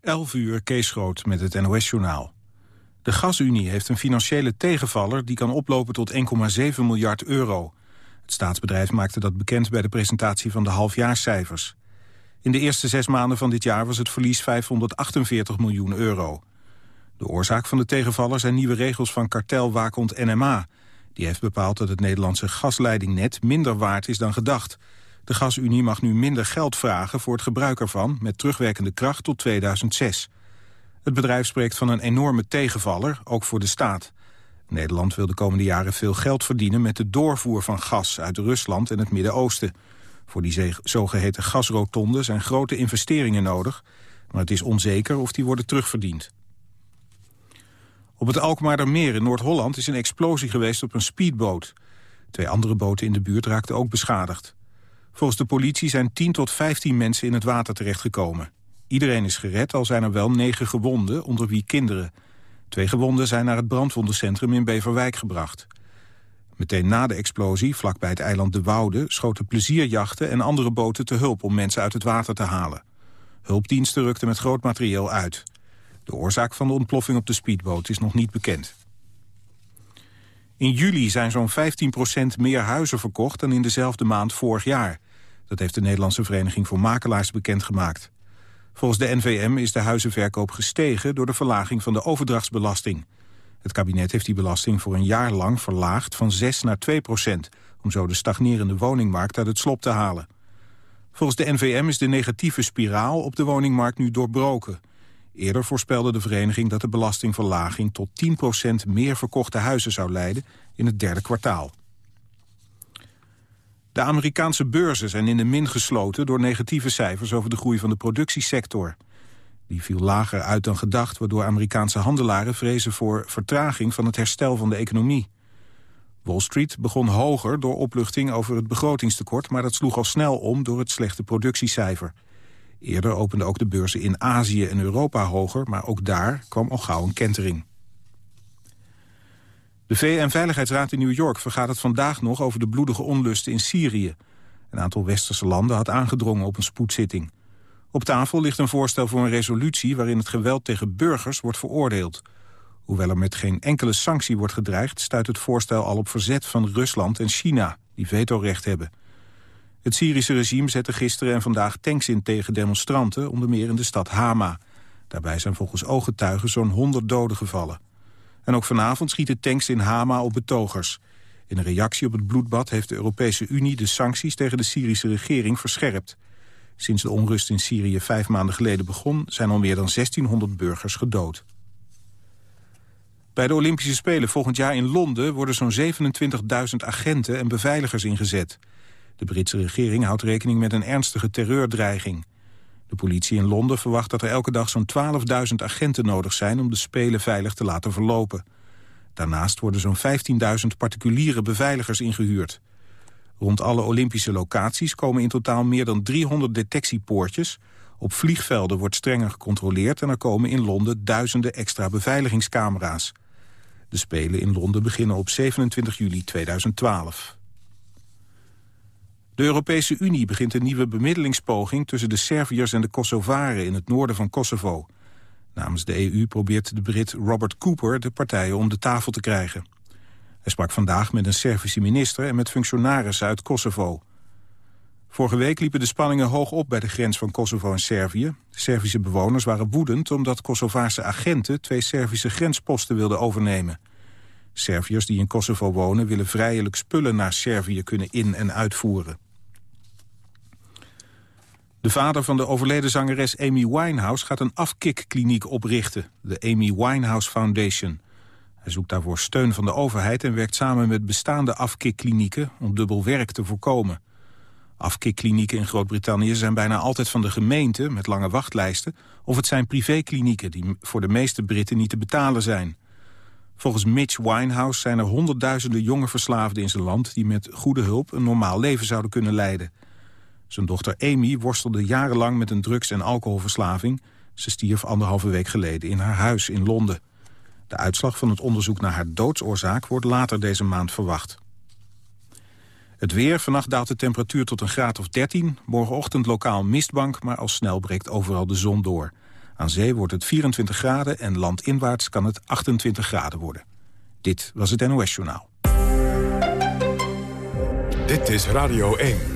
11 uur, Kees Groot met het NOS-journaal. De Gasunie heeft een financiële tegenvaller die kan oplopen tot 1,7 miljard euro. Het staatsbedrijf maakte dat bekend bij de presentatie van de halfjaarscijfers. In de eerste zes maanden van dit jaar was het verlies 548 miljoen euro. De oorzaak van de tegenvaller zijn nieuwe regels van kartelwaakhond NMA. Die heeft bepaald dat het Nederlandse gasleidingnet minder waard is dan gedacht... De gasunie mag nu minder geld vragen voor het gebruik ervan... met terugwerkende kracht tot 2006. Het bedrijf spreekt van een enorme tegenvaller, ook voor de staat. Nederland wil de komende jaren veel geld verdienen... met de doorvoer van gas uit Rusland en het Midden-Oosten. Voor die zogeheten gasrotonde zijn grote investeringen nodig... maar het is onzeker of die worden terugverdiend. Op het Alkmaardermeer in Noord-Holland is een explosie geweest op een speedboot. Twee andere boten in de buurt raakten ook beschadigd. Volgens de politie zijn 10 tot 15 mensen in het water terechtgekomen. Iedereen is gered, al zijn er wel negen gewonden, onder wie kinderen. Twee gewonden zijn naar het brandwondencentrum in Beverwijk gebracht. Meteen na de explosie, vlakbij het eiland De Woude... schoten plezierjachten en andere boten te hulp om mensen uit het water te halen. Hulpdiensten rukten met groot materieel uit. De oorzaak van de ontploffing op de speedboot is nog niet bekend. In juli zijn zo'n 15% meer huizen verkocht dan in dezelfde maand vorig jaar. Dat heeft de Nederlandse Vereniging voor Makelaars bekendgemaakt. Volgens de NVM is de huizenverkoop gestegen door de verlaging van de overdrachtsbelasting. Het kabinet heeft die belasting voor een jaar lang verlaagd van 6 naar 2 procent... om zo de stagnerende woningmarkt uit het slop te halen. Volgens de NVM is de negatieve spiraal op de woningmarkt nu doorbroken. Eerder voorspelde de vereniging dat de belastingverlaging tot 10 procent meer verkochte huizen zou leiden in het derde kwartaal. De Amerikaanse beurzen zijn in de min gesloten door negatieve cijfers over de groei van de productiesector. Die viel lager uit dan gedacht, waardoor Amerikaanse handelaren vrezen voor vertraging van het herstel van de economie. Wall Street begon hoger door opluchting over het begrotingstekort, maar dat sloeg al snel om door het slechte productiecijfer. Eerder openden ook de beurzen in Azië en Europa hoger, maar ook daar kwam al gauw een kentering. De VN-veiligheidsraad in New York vergaat het vandaag nog over de bloedige onlusten in Syrië. Een aantal westerse landen had aangedrongen op een spoedzitting. Op tafel ligt een voorstel voor een resolutie waarin het geweld tegen burgers wordt veroordeeld. Hoewel er met geen enkele sanctie wordt gedreigd... stuit het voorstel al op verzet van Rusland en China, die vetorecht hebben. Het Syrische regime zette gisteren en vandaag tanks in tegen demonstranten... onder meer in de stad Hama. Daarbij zijn volgens ooggetuigen zo'n 100 doden gevallen. En ook vanavond schieten tanks in Hama op betogers. In reactie op het bloedbad heeft de Europese Unie de sancties tegen de Syrische regering verscherpt. Sinds de onrust in Syrië vijf maanden geleden begon... zijn al meer dan 1600 burgers gedood. Bij de Olympische Spelen volgend jaar in Londen... worden zo'n 27.000 agenten en beveiligers ingezet. De Britse regering houdt rekening met een ernstige terreurdreiging. De politie in Londen verwacht dat er elke dag zo'n 12.000 agenten nodig zijn... om de Spelen veilig te laten verlopen. Daarnaast worden zo'n 15.000 particuliere beveiligers ingehuurd. Rond alle Olympische locaties komen in totaal meer dan 300 detectiepoortjes. Op vliegvelden wordt strenger gecontroleerd... en er komen in Londen duizenden extra beveiligingscamera's. De Spelen in Londen beginnen op 27 juli 2012. De Europese Unie begint een nieuwe bemiddelingspoging... tussen de Serviërs en de Kosovaren in het noorden van Kosovo. Namens de EU probeert de Brit Robert Cooper de partijen om de tafel te krijgen. Hij sprak vandaag met een Servische minister en met functionarissen uit Kosovo. Vorige week liepen de spanningen hoog op bij de grens van Kosovo en Servië. Servische bewoners waren woedend omdat Kosovaarse agenten... twee Servische grensposten wilden overnemen. Serviërs die in Kosovo wonen willen vrijelijk spullen naar Servië kunnen in- en uitvoeren. De vader van de overleden zangeres Amy Winehouse gaat een afkikkliniek oprichten, de Amy Winehouse Foundation. Hij zoekt daarvoor steun van de overheid en werkt samen met bestaande afkikklinieken om dubbel werk te voorkomen. Afkikklinieken in Groot-Brittannië zijn bijna altijd van de gemeente met lange wachtlijsten, of het zijn privéklinieken die voor de meeste Britten niet te betalen zijn. Volgens Mitch Winehouse zijn er honderdduizenden jonge verslaafden in zijn land die met goede hulp een normaal leven zouden kunnen leiden. Zijn dochter Amy worstelde jarenlang met een drugs- en alcoholverslaving. Ze stierf anderhalve week geleden in haar huis in Londen. De uitslag van het onderzoek naar haar doodsoorzaak wordt later deze maand verwacht. Het weer, vannacht daalt de temperatuur tot een graad of 13. Morgenochtend lokaal mistbank, maar al snel breekt overal de zon door. Aan zee wordt het 24 graden en landinwaarts kan het 28 graden worden. Dit was het NOS Journaal. Dit is Radio 1.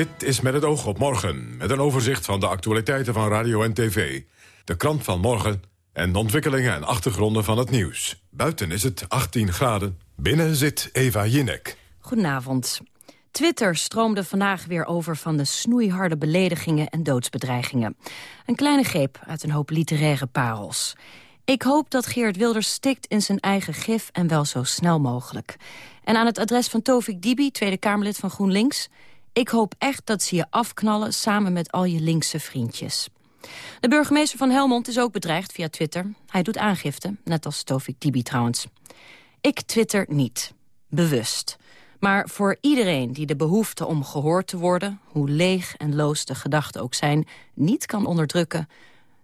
Dit is met het oog op morgen, met een overzicht van de actualiteiten van radio en tv. De krant van morgen en de ontwikkelingen en achtergronden van het nieuws. Buiten is het 18 graden, binnen zit Eva Jinek. Goedenavond. Twitter stroomde vandaag weer over van de snoeiharde beledigingen en doodsbedreigingen. Een kleine greep uit een hoop literaire parels. Ik hoop dat Geert Wilders stikt in zijn eigen gif en wel zo snel mogelijk. En aan het adres van Tovik Dibi, Tweede Kamerlid van GroenLinks... Ik hoop echt dat ze je afknallen samen met al je linkse vriendjes. De burgemeester van Helmond is ook bedreigd via Twitter. Hij doet aangifte, net als Tofik Tibi trouwens. Ik twitter niet. Bewust. Maar voor iedereen die de behoefte om gehoord te worden... hoe leeg en loos de gedachten ook zijn, niet kan onderdrukken...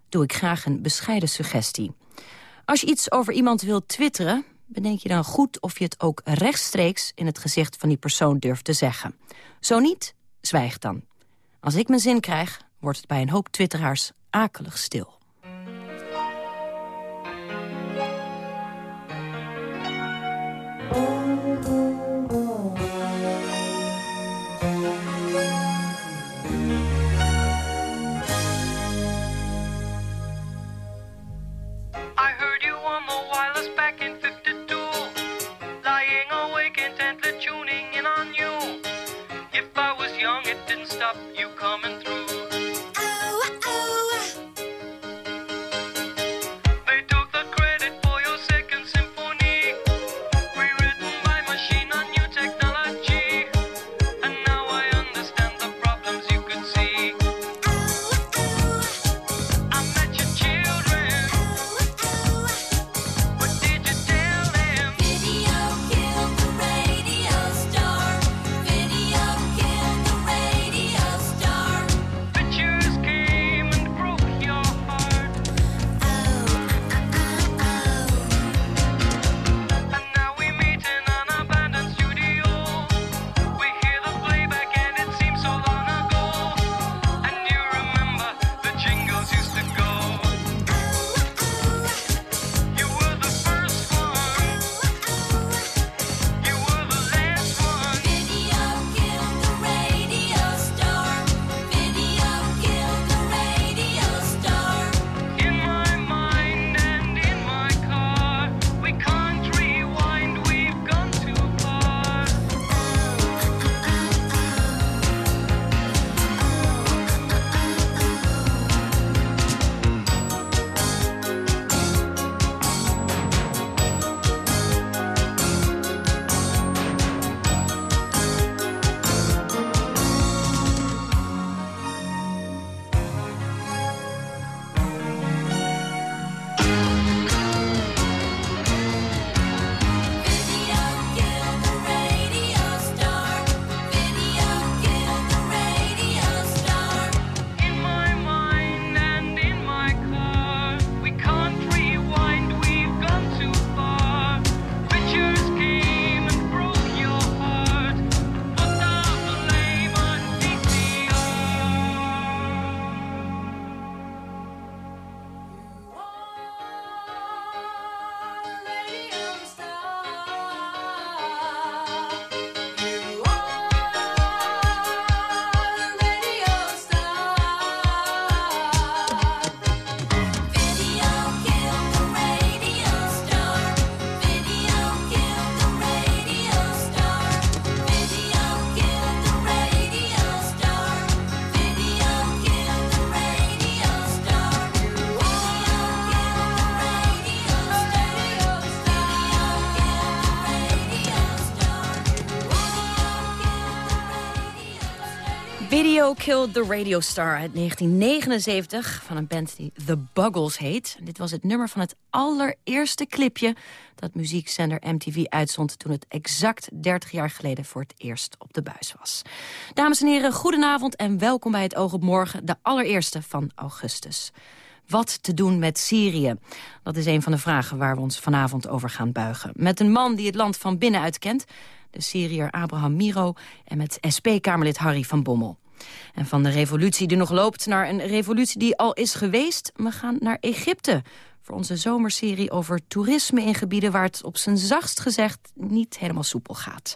doe ik graag een bescheiden suggestie. Als je iets over iemand wilt twitteren... bedenk je dan goed of je het ook rechtstreeks... in het gezicht van die persoon durft te zeggen. Zo niet, zwijg dan. Als ik mijn zin krijg, wordt het bij een hoop twitteraars akelig stil. Killed the Radio Star uit 1979 van een band die The Buggles heet. Dit was het nummer van het allereerste clipje dat muziekzender MTV uitzond toen het exact 30 jaar geleden voor het eerst op de buis was. Dames en heren, goedenavond en welkom bij het Oog op Morgen, de allereerste van augustus. Wat te doen met Syrië? Dat is een van de vragen waar we ons vanavond over gaan buigen. Met een man die het land van binnenuit kent de Syriër Abraham Miro... en met SP-Kamerlid Harry van Bommel. En van de revolutie die nog loopt naar een revolutie die al is geweest... we gaan naar Egypte voor onze zomerserie over toerisme in gebieden... waar het op zijn zachtst gezegd niet helemaal soepel gaat.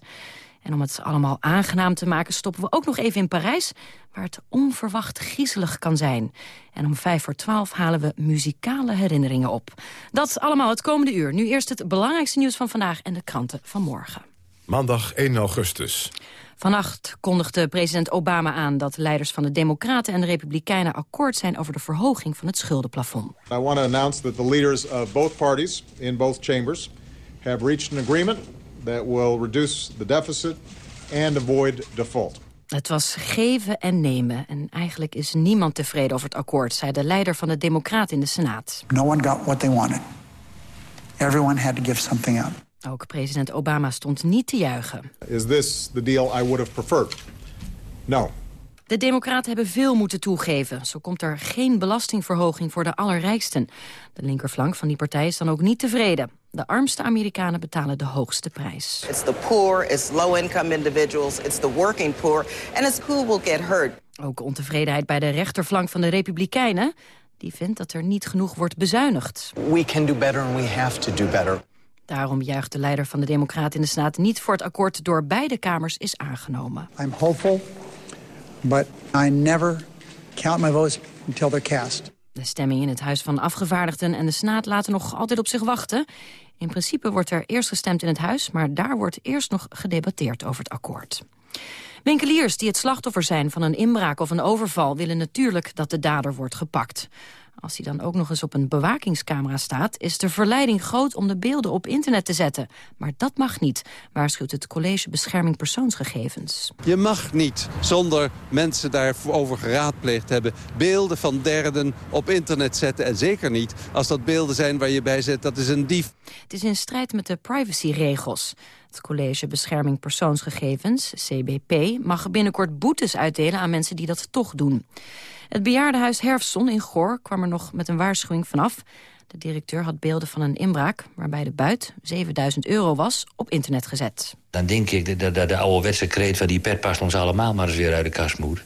En om het allemaal aangenaam te maken stoppen we ook nog even in Parijs... waar het onverwacht griezelig kan zijn. En om vijf voor twaalf halen we muzikale herinneringen op. Dat allemaal het komende uur. Nu eerst het belangrijkste nieuws van vandaag en de kranten van morgen. Maandag 1 augustus. Vannacht kondigde president Obama aan dat leiders van de Democraten en de Republikeinen akkoord zijn over de verhoging van het schuldenplafond. I want to announce that the leaders of both parties in both chambers have reached an agreement that will reduce the deficit and avoid default. Het was geven en nemen. En eigenlijk is niemand tevreden over het akkoord, zei de leider van de Democraten in de Senaat. No one got what they wanted. Everyone had to give something up. Ook president Obama stond niet te juichen. Is this the deal I would have preferred? No. De democraten hebben veel moeten toegeven. Zo komt er geen belastingverhoging voor de allerrijksten. De linkerflank van die partij is dan ook niet tevreden. De armste Amerikanen betalen de hoogste prijs. It's the poor, it's low-income individuals, it's the working poor, and it's who will get hurt. Ook ontevredenheid bij de rechterflank van de Republikeinen. Die vindt dat er niet genoeg wordt bezuinigd. We can do better and we have to do better. Daarom juicht de leider van de Democraten in de Senaat niet voor het akkoord door beide kamers is aangenomen. I'm hopeful, but I never count my votes until they're cast. De stemming in het Huis van Afgevaardigden en de Senaat laten nog altijd op zich wachten. In principe wordt er eerst gestemd in het Huis, maar daar wordt eerst nog gedebatteerd over het akkoord. Winkeliers die het slachtoffer zijn van een inbraak of een overval... willen natuurlijk dat de dader wordt gepakt. Als hij dan ook nog eens op een bewakingscamera staat... is de verleiding groot om de beelden op internet te zetten. Maar dat mag niet, waarschuwt het College Bescherming Persoonsgegevens. Je mag niet, zonder mensen daarover geraadpleegd hebben... beelden van derden op internet zetten. En zeker niet als dat beelden zijn waar je bij zet... dat is een dief. Het is in strijd met de privacyregels. Het College Bescherming Persoonsgegevens, CBP, mag binnenkort boetes uitdelen aan mensen die dat toch doen. Het bejaardenhuis Herfson in Goor kwam er nog met een waarschuwing vanaf. De directeur had beelden van een inbraak waarbij de buit 7000 euro was op internet gezet. Dan denk ik dat de, de, ouderwetse kreet van die pet past ons allemaal maar eens weer uit de kast moet.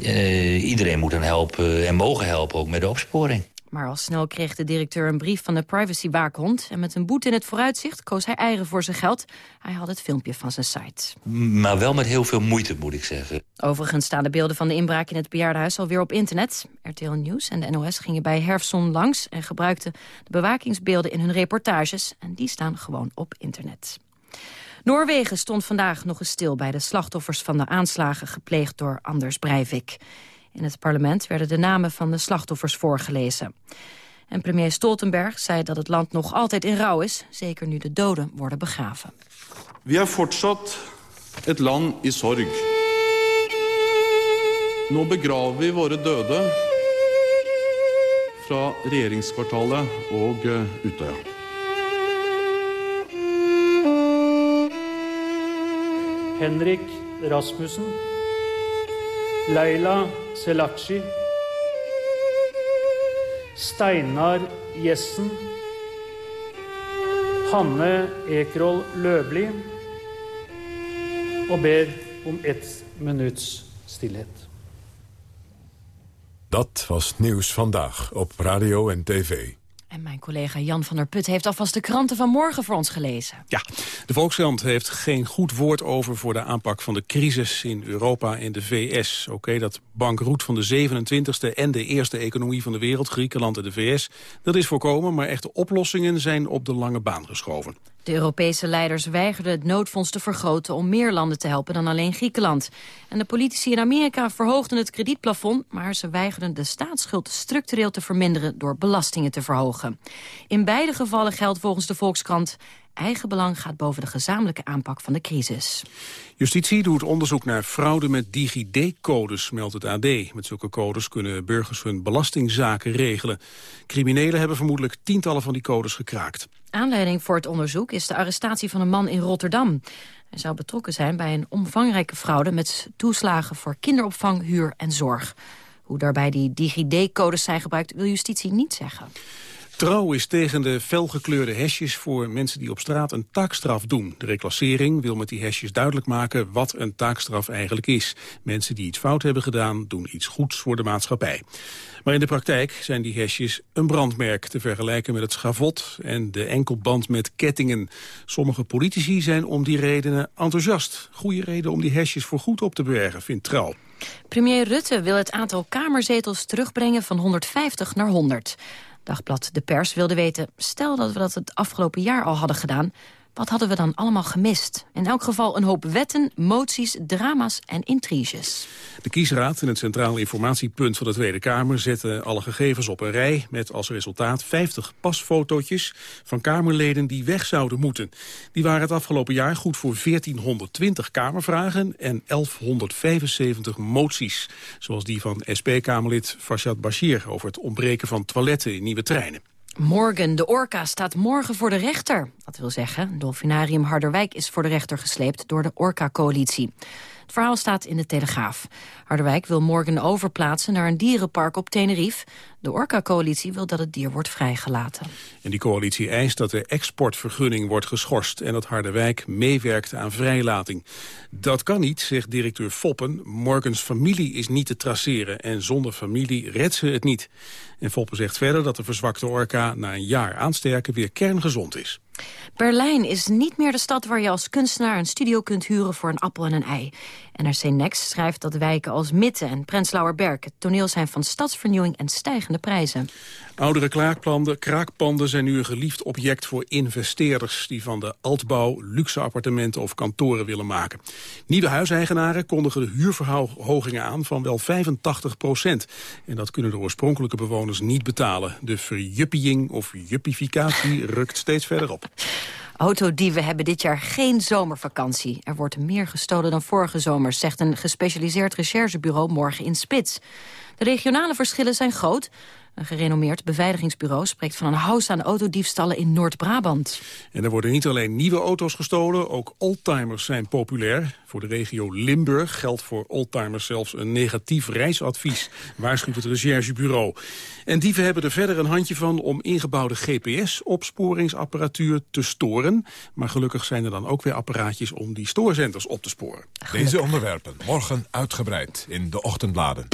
Uh, iedereen moet dan helpen en mogen helpen ook met de opsporing. Maar al snel kreeg de directeur een brief van de privacywaakhond... en met een boete in het vooruitzicht koos hij eigen voor zijn geld. Hij had het filmpje van zijn site. Maar wel met heel veel moeite, moet ik zeggen. Overigens staan de beelden van de inbraak in het bejaardenhuis alweer op internet. RTL Nieuws en de NOS gingen bij Herfson langs... en gebruikten de bewakingsbeelden in hun reportages. En die staan gewoon op internet. Noorwegen stond vandaag nog eens stil bij de slachtoffers van de aanslagen gepleegd door Anders Breivik. In het parlement werden de namen van de slachtoffers voorgelezen. En premier Stoltenberg zei dat het land nog altijd in rouw is... zeker nu de doden worden begraven. We er fortsatt het land in zorg. Nu begraven we våre døde fra regjeringskvartalet og eh, Utøya. Henrik Rasmussen, Leila Selachi. Steinar Jessen, Hanne Ekroll Løvli og ber om ett minutts stillhet. Dat was Nieuws Vandaag op radio en tv. En mijn collega Jan van der Put heeft alvast de kranten van morgen voor ons gelezen. Ja, de Volkskrant heeft geen goed woord over voor de aanpak van de crisis in Europa en de VS. Oké, dat bankroet van de 27e en de eerste economie van de wereld, Griekenland en de VS, dat is voorkomen, maar echte oplossingen zijn op de lange baan geschoven. De Europese leiders weigerden het noodfonds te vergroten om meer landen te helpen dan alleen Griekenland. En de politici in Amerika verhoogden het kredietplafond, maar ze weigerden de staatsschuld structureel te verminderen door belastingen te verhogen. In beide gevallen geldt volgens de Volkskrant Eigen belang gaat boven de gezamenlijke aanpak van de crisis. Justitie doet onderzoek naar fraude met DigiD-codes, meldt het AD. Met zulke codes kunnen burgers hun belastingzaken regelen. Criminelen hebben vermoedelijk tientallen van die codes gekraakt. Aanleiding voor het onderzoek is de arrestatie van een man in Rotterdam. Hij zou betrokken zijn bij een omvangrijke fraude... met toeslagen voor kinderopvang, huur en zorg. Hoe daarbij die DigiD-codes zijn gebruikt, wil justitie niet zeggen. Trouw is tegen de felgekleurde hesjes voor mensen die op straat een taakstraf doen. De reclassering wil met die hesjes duidelijk maken wat een taakstraf eigenlijk is. Mensen die iets fout hebben gedaan doen iets goeds voor de maatschappij. Maar in de praktijk zijn die hesjes een brandmerk te vergelijken met het schavot en de enkelband met kettingen. Sommige politici zijn om die redenen enthousiast. Goede reden om die hesjes voor goed op te bergen, vindt Trouw. Premier Rutte wil het aantal kamerzetels terugbrengen van 150 naar 100. Dagblad De Pers wilde weten, stel dat we dat het afgelopen jaar al hadden gedaan... Wat hadden we dan allemaal gemist? In elk geval een hoop wetten, moties, drama's en intriges. De kiesraad in het Centraal Informatiepunt van de Tweede Kamer... zette alle gegevens op een rij met als resultaat 50 pasfotootjes... van Kamerleden die weg zouden moeten. Die waren het afgelopen jaar goed voor 1420 Kamervragen... en 1175 moties, zoals die van SP-Kamerlid Farshad Bashir... over het ontbreken van toiletten in nieuwe treinen. Morgen, de orka, staat morgen voor de rechter. Dat wil zeggen, Dolfinarium Harderwijk is voor de rechter gesleept door de Orca-coalitie. Het verhaal staat in de Telegraaf. Harderwijk wil morgen overplaatsen naar een dierenpark op Tenerife. De Orca-coalitie wil dat het dier wordt vrijgelaten. En die coalitie eist dat de exportvergunning wordt geschorst... en dat Harderwijk meewerkt aan vrijlating. Dat kan niet, zegt directeur Foppen. Morgens familie is niet te traceren en zonder familie redt ze het niet. En Foppen zegt verder dat de verzwakte orka na een jaar aansterken weer kerngezond is. Berlijn is niet meer de stad waar je als kunstenaar een studio kunt huren voor een appel en een ei. NRC Next schrijft dat wijken als Mitte en Prenzlauer Berg het toneel zijn van stadsvernieuwing en stijgende prijzen. Oudere kraakpanden, kraakpanden zijn nu een geliefd object voor investeerders... die van de altbouw luxe appartementen of kantoren willen maken. Nieuwe huiseigenaren kondigen de huurverhogingen aan van wel 85 procent. En dat kunnen de oorspronkelijke bewoners niet betalen. De verjuppieing of juppificatie rukt steeds verder op. Autodieven hebben dit jaar geen zomervakantie. Er wordt meer gestolen dan vorige zomer, zegt een gespecialiseerd recherchebureau morgen in Spits. De regionale verschillen zijn groot. Een gerenommeerd beveiligingsbureau spreekt van een house aan autodiefstallen in Noord-Brabant. En er worden niet alleen nieuwe auto's gestolen, ook oldtimers zijn populair. Voor de regio Limburg geldt voor oldtimers zelfs een negatief reisadvies, waarschuwt het recherchebureau. En dieven hebben er verder een handje van om ingebouwde GPS-opsporingsapparatuur te storen. Maar gelukkig zijn er dan ook weer apparaatjes om die stoorzenders op te sporen. Deze onderwerpen morgen uitgebreid in de ochtendbladen.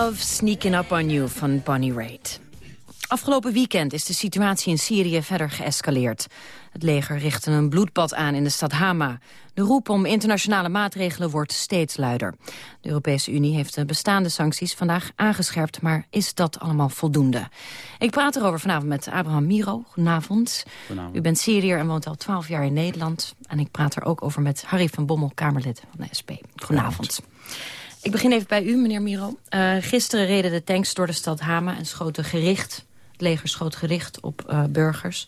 Love Sneaking Up On You van Bonnie Raitt. Afgelopen weekend is de situatie in Syrië verder geëscaleerd. Het leger richtte een bloedbad aan in de stad Hama. De roep om internationale maatregelen wordt steeds luider. De Europese Unie heeft de bestaande sancties vandaag aangescherpt... maar is dat allemaal voldoende? Ik praat erover vanavond met Abraham Miro. Goedenavond. Goedenavond. U bent Syriër en woont al twaalf jaar in Nederland. En ik praat er ook over met Harry van Bommel, Kamerlid van de SP. Goedenavond. Ik begin even bij u, meneer Miro. Uh, gisteren reden de tanks door de stad Hama en schoten gericht... het leger schoot gericht op uh, burgers.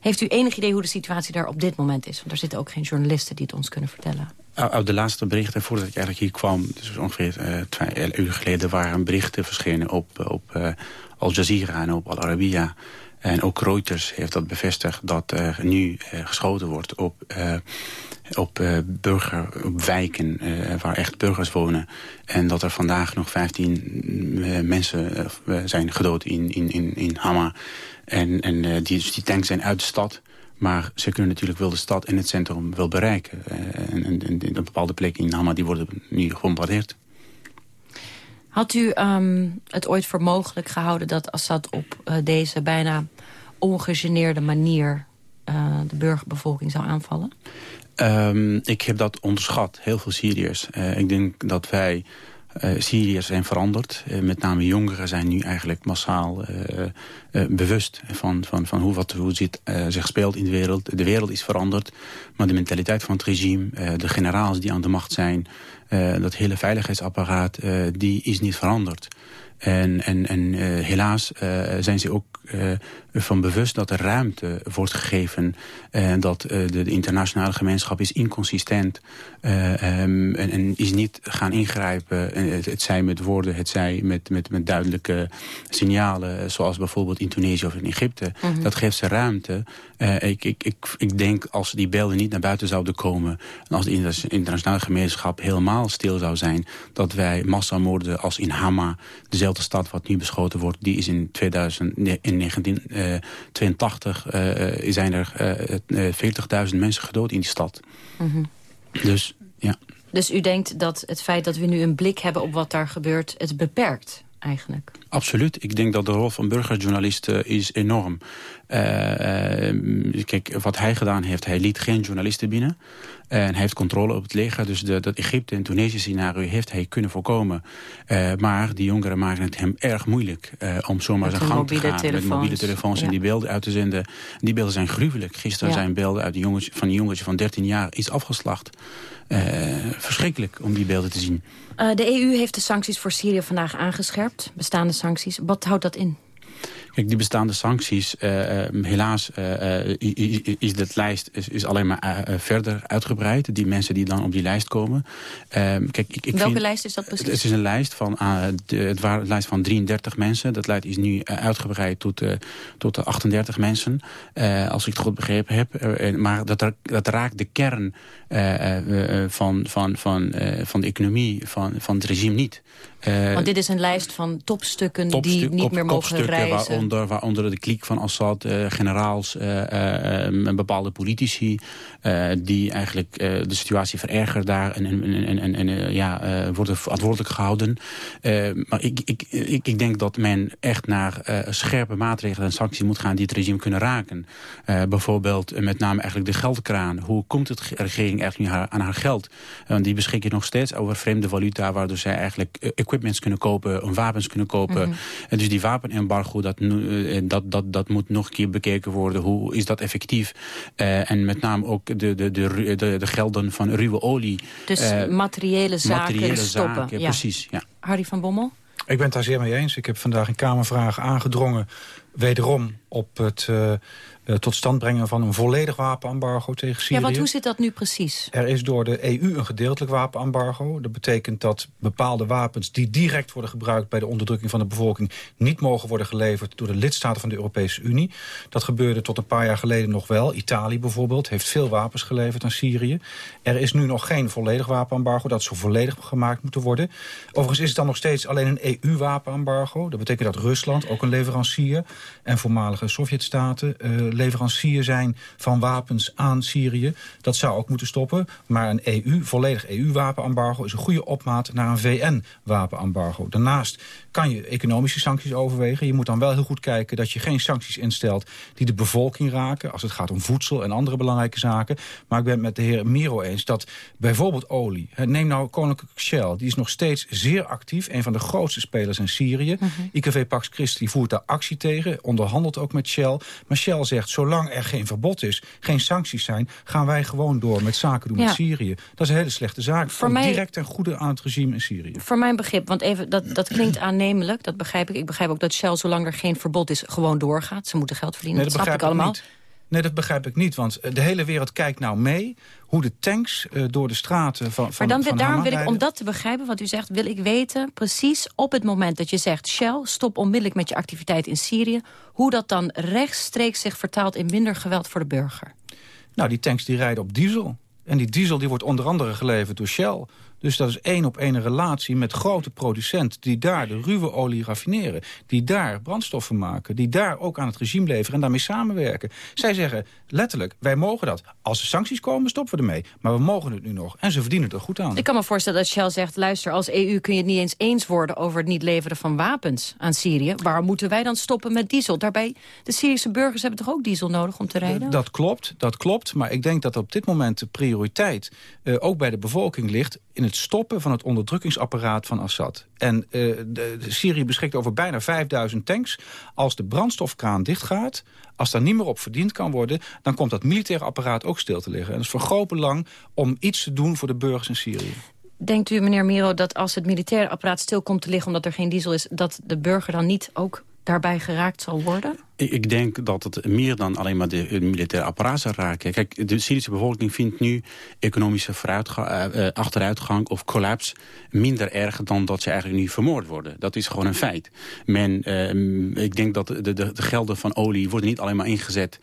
Heeft u enig idee hoe de situatie daar op dit moment is? Want er zitten ook geen journalisten die het ons kunnen vertellen. Uit de laatste berichten, voordat ik eigenlijk hier kwam... dus ongeveer uh, twee uur geleden... waren berichten verschenen op, op Al Jazeera en op Al Arabiya... En ook Reuters heeft dat bevestigd dat er nu uh, geschoten wordt op, uh, op uh, burger, op wijken waar echt burgers wonen. En dat er vandaag nog 15 mensen zijn gedood in, in, in, in Hama. En, en die, dus die tanks zijn uit de stad. Maar ze kunnen natuurlijk wel de stad en het centrum wel bereiken. en, en, en een bepaalde plekken in Hama die worden nu gebombardeerd. Had u um, het ooit voor mogelijk gehouden dat Assad op uh, deze bijna ongegeneerde manier uh, de burgerbevolking zou aanvallen? Um, ik heb dat onderschat, heel veel Syriërs. Uh, ik denk dat wij Syriërs zijn veranderd. Met name jongeren zijn nu eigenlijk massaal bewust van, van, van hoe, wat, hoe het zich speelt in de wereld. De wereld is veranderd, maar de mentaliteit van het regime, de generaals die aan de macht zijn, dat hele veiligheidsapparaat, die is niet veranderd. En, en, en helaas zijn ze ook van bewust dat er ruimte wordt gegeven. En dat de, de, internationale gemeenschap is inconsistent. Um, en, en, is niet gaan ingrijpen. Het, het zij met woorden, het zij met, met, met duidelijke signalen. Zoals bijvoorbeeld in Tunesië of in Egypte. Mm -hmm. Dat geeft ze ruimte. Uh, ik, ik, ik, ik denk als die beelden niet naar buiten zouden komen... en als de internationale gemeenschap helemaal stil zou zijn... dat wij massamoorden als in Hama, dezelfde stad wat nu beschoten wordt... die is in, 2000, in 1982 uh, zijn er 40.000 mensen gedood in die stad. Mm -hmm. Dus, ja. Dus u denkt dat het feit dat we nu een blik hebben op wat daar gebeurt... het beperkt eigenlijk? Absoluut. Ik denk dat de rol van burgerjournalisten is enorm. Uh, kijk, wat hij gedaan heeft, hij liet geen journalisten binnen. En hij heeft controle op het leger. Dus de, dat Egypte en Tunesië scenario heeft hij kunnen voorkomen. Uh, maar die jongeren maken het hem erg moeilijk om zomaar zijn gang te gaan. Telefoons. Met mobiele telefoons ja. en die beelden uit te zenden. Die beelden zijn gruwelijk. Gisteren ja. zijn beelden uit een jongetje, van een jongetje van 13 jaar iets afgeslacht. Verschrikkelijk om die beelden te zien. de EU heeft de sancties voor Syrië vandaag aangescherpt. Bestaande sancties. Wat houdt dat in? Kijk, die bestaande sancties, uh, uh, helaas uh, is de lijst is, is alleen maar verder uitgebreid. Die mensen die dan op die lijst komen. Ehm, kijk, ik, ik Welke vind, lijst is dat precies? Het is een lijst van, de, het waren een lijst van 33 mensen. Dat lijst is nu uitgebreid tot, tot 38 mensen. als ik het goed begrepen heb. maar dat, dat raakt de kern van, van, van, van de economie van, van het regime niet. Want dit is een lijst van topstukken topstu die niet meer mogen reizen. Waaronder, waaronder de kliek van Assad, generaals uh, en bepaalde politici... die eigenlijk de situatie verergeren daar en, en, en, en ja, worden verantwoordelijk gehouden. maar ik, ik, ik, ik denk dat men echt naar scherpe maatregelen en sancties moet gaan... die het regime kunnen raken. bijvoorbeeld met name eigenlijk de geldkraan. Hoe komt het regering eigenlijk nu aan haar geld? Want die beschikken nog steeds over vreemde valuta... waardoor zij eigenlijk equipments kunnen kopen, wapens kunnen kopen. Mm -hmm. En dus die wapenembargo, dat, dat, dat, dat moet nog een keer bekeken worden. Hoe is dat effectief? Uh, en met name ook de, de, de, de, de gelden van ruwe olie. Dus uh, materiële zaken materiële stoppen. Zaken, ja. Precies, ja. Hardy van Bommel? Ik ben het daar zeer mee eens. Ik heb vandaag in Kamervraag aangedrongen... wederom op het... Uh, uh, tot stand brengen van een volledig wapenembargo tegen Syrië. Ja, want hoe zit dat nu precies? Er is door de EU een gedeeltelijk wapenembargo. Dat betekent dat bepaalde wapens die direct worden gebruikt... bij de onderdrukking van de bevolking... niet mogen worden geleverd door de lidstaten van de Europese Unie. Dat gebeurde tot een paar jaar geleden nog wel. Italië bijvoorbeeld heeft veel wapens geleverd aan Syrië. Er is nu nog geen volledig wapenembargo. Dat zou volledig gemaakt moeten worden. Overigens is het dan nog steeds alleen een EU-wapenembargo. Dat betekent dat Rusland, ook een leverancier... en voormalige Sovjetstaten uh, leverancier zijn van wapens aan Syrië. Dat zou ook moeten stoppen. Maar een EU, volledig EU-wapenembargo is een goede opmaat naar een VN-wapenembargo. Daarnaast kan je economische sancties overwegen. Je moet dan wel heel goed kijken dat je geen sancties instelt die de bevolking raken. Als het gaat om voedsel en andere belangrijke zaken. Maar ik ben het met de heer Miro eens dat bijvoorbeeld olie. Neem nou Koninklijke Shell. Die is nog steeds zeer actief. Een van de grootste spelers in Syrië. Mm IKV Pax Christi voert daar actie tegen. Onderhandelt ook met Shell. Maar Shell zegt, zolang er geen verbod is, geen sancties zijn... gaan wij gewoon door met zaken doen met Syrië. Dat is een hele slechte zaak. Voor mij, direct ten goede aan het regime in Syrië. Voor mijn begrip, want even, dat, dat klinkt aannemelijk. Dat begrijp ik. Ik begrijp ook dat Shell, zolang er geen verbod is, gewoon doorgaat. Ze moeten geld verdienen. Nee, dat, dat snap ik allemaal. Niet. Nee, dat begrijp ik niet, want de hele wereld kijkt nou mee... hoe de tanks uh, door de straten van Maar dan, van daarom wil ik, om dat te begrijpen, wat u zegt... wil ik weten, precies op het moment dat je zegt... Shell, stop onmiddellijk met je activiteit in Syrië... hoe dat dan rechtstreeks zich vertaalt in minder geweld voor de burger. Nou, die tanks die rijden op diesel. En die diesel die wordt onder andere geleverd door Shell. Dus dat is één op één relatie met grote producenten... die daar de ruwe olie raffineren. Die daar brandstoffen maken. Die daar ook aan het regime leveren en daarmee samenwerken. Zij zeggen letterlijk, wij mogen dat. Als er sancties komen, stoppen we ermee. Maar we mogen het nu nog. En ze verdienen er goed aan. Ik kan me voorstellen dat Shell zegt... luister, als EU kun je het niet eens eens worden... over het niet leveren van wapens aan Syrië. Waar moeten wij dan stoppen met diesel? Daarbij, de Syrische burgers hebben toch ook diesel nodig om te rijden? Dat klopt, dat klopt. Maar ik denk dat op dit moment de prioriteit... Uh, ook bij de bevolking ligt in het stoppen van het onderdrukkingsapparaat van Assad. En de, de Syrië beschikt over bijna 5000 tanks. Als de brandstofkraan dichtgaat, als daar niet meer op verdiend kan worden... dan komt dat militaire apparaat ook stil te liggen. En dat is van groot belang om iets te doen voor de burgers in Syrië. Denkt u, meneer Miro, dat als het militaire apparaat stil komt te liggen... omdat er geen diesel is, dat de burger dan niet ook daarbij geraakt zal worden? Ik denk dat het meer dan alleen maar de militaire apparaat zal raken. Kijk, de Syrische bevolking vindt nu economische uh, achteruitgang of collapse minder erg dan dat ze eigenlijk nu vermoord worden. Dat is gewoon een feit. Men, uh, ik denk dat de, de, de, gelden van olie worden niet alleen maar ingezet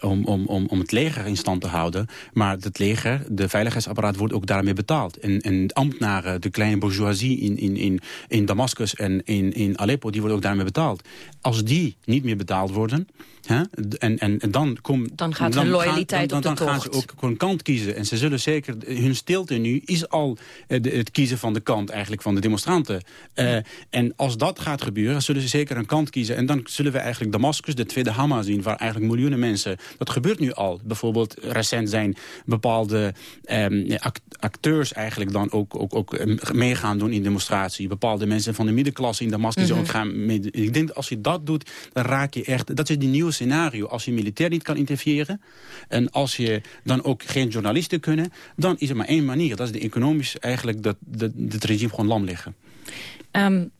om, om, om, om het leger in stand te houden. Maar het leger, de veiligheidsapparaat wordt ook daarmee betaald. En, en ambtenaren, de kleine bourgeoisie in, in, in, in Damascus en in, in Aleppo, die worden ook daarmee betaald. Als die niet meer betaald worden... Hè? En, en, en dan, kom, dan gaat hun loyaliteit dan, dan, dan, gaan ze ook een kant kiezen. En ze zullen zeker, hun stilte nu is al eh, het kiezen van de kant eigenlijk van de demonstranten. Uh, en als dat gaat gebeuren, zullen ze zeker een kant kiezen. En dan zullen we eigenlijk Damascus, de tweede Hama zien... waar eigenlijk miljoenen mensen... Dat gebeurt nu al. Bijvoorbeeld recent zijn bepaalde um, acteurs eigenlijk dan ook, ook, ook eh, meegaan doen in demonstratie. Bepaalde mensen van de middenklasse in Damascus mm ook gaan mee. Ik denk dat als je dat doet, dan raak je echt... Dat is die nieuwe scenario. Als je militair niet kan interfereren... en als je dan ook geen journalisten kunnen... dan is er maar één manier. Dat is de economisch eigenlijk dat, dat, het regime gewoon lam liggen. Um,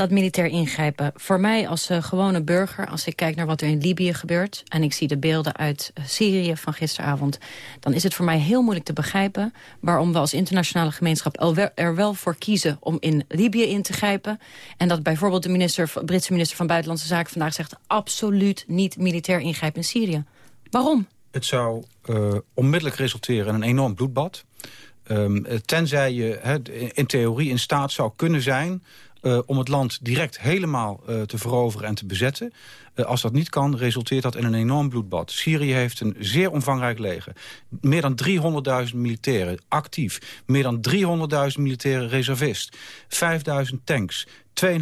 dat militair ingrijpen. Voor mij als uh, gewone burger, als ik kijk naar wat er in Libië gebeurt... en ik zie de beelden uit uh, Syrië van gisteravond... dan is het voor mij heel moeilijk te begrijpen... waarom we als internationale gemeenschap er wel voor kiezen... om in Libië in te grijpen. En dat bijvoorbeeld de minister, Britse minister van Buitenlandse Zaken vandaag zegt... absoluut niet militair ingrijpen in Syrië. Waarom? Het zou uh, onmiddellijk resulteren in een enorm bloedbad... Um, tenzij je he, in theorie in staat zou kunnen zijn uh, om het land direct helemaal uh, te veroveren en te bezetten. Uh, als dat niet kan, resulteert dat in een enorm bloedbad. Syrië heeft een zeer omvangrijk leger. Meer dan 300.000 militairen, actief. Meer dan 300.000 militaire reservist. 5.000 tanks. 2.500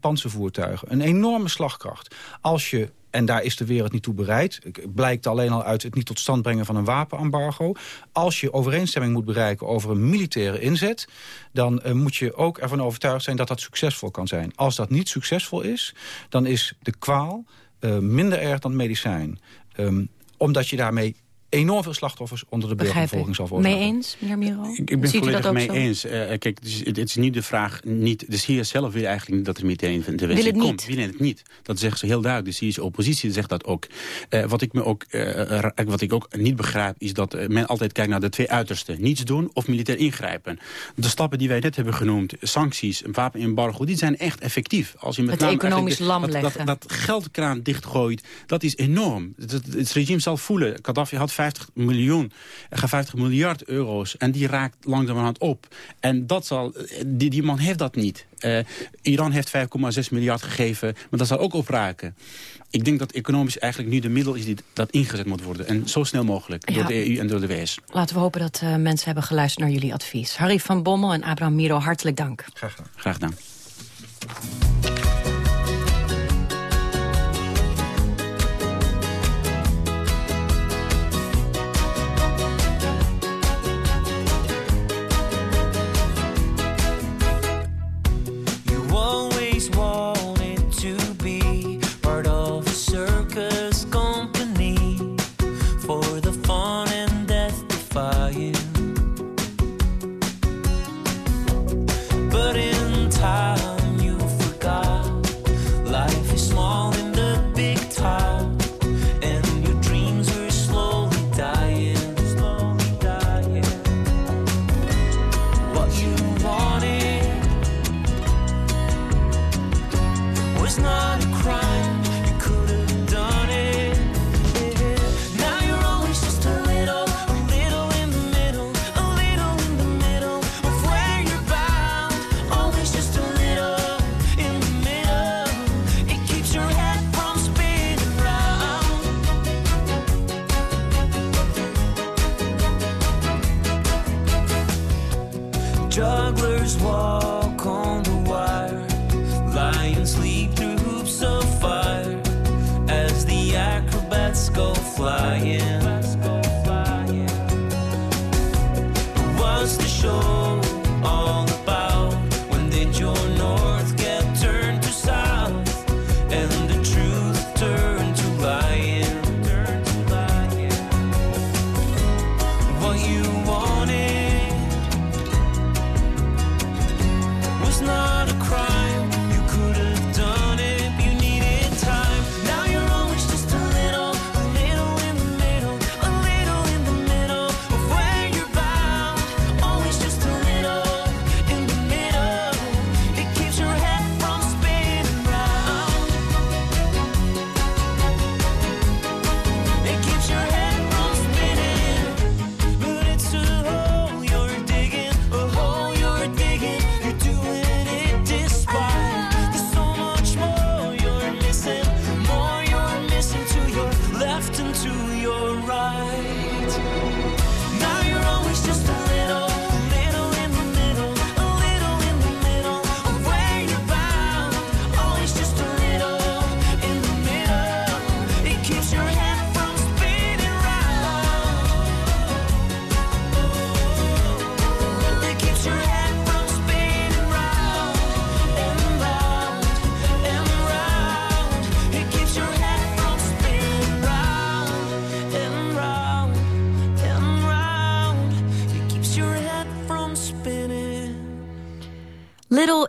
panzervoertuigen. Een enorme slagkracht. Als je en daar is de wereld niet toe bereid. Blijkt alleen al uit het niet tot stand brengen van een wapenembargo. Als je overeenstemming moet bereiken over een militaire inzet... dan uh, moet je ook ervan overtuigd zijn dat dat succesvol kan zijn. Als dat niet succesvol is, dan is de kwaal uh, minder erg dan medicijn. Um, omdat je daarmee enorm veel slachtoffers onder de burgerbevolking zal worden. Mee eens, meneer Miro? Ik, ik ben Ziet volledig mee eens. Uh, kijk, het is, het is, niet de vraag... Niet, de Syriërs zelf willen eigenlijk niet dat er meteen interventie komt. Niet. Willen het niet. Dat zegt ze heel duidelijk. De Syrische oppositie zegt dat ook. Uh, wat, ik me ook uh, wat ik ook niet begrijp... is dat men altijd kijkt naar de twee uitersten. Niets doen of militair ingrijpen. De stappen die wij net hebben genoemd... sancties, een wapenembargo... die zijn echt effectief. Als je met het economisch lam dat, dat, dat, geldkraan dichtgooit... dat is enorm. Het, het regime zal voelen. Gaddafi had 50 miljoen, uh, 50 miljard euro's. En die raakt langzamerhand op. En dat zal, die, die man heeft dat niet. Uh, Iran heeft 5,6 miljard gegeven, maar dat zal ook opraken. Ik denk dat economisch eigenlijk nu de middel is die dat ingezet moet worden. En zo snel mogelijk, door de EU en door de VS. Laten we hopen dat uh, mensen hebben geluisterd naar jullie advies. Harry van Bommel en Abraham Miro, hartelijk dank. Graag gedaan. Graag gedaan.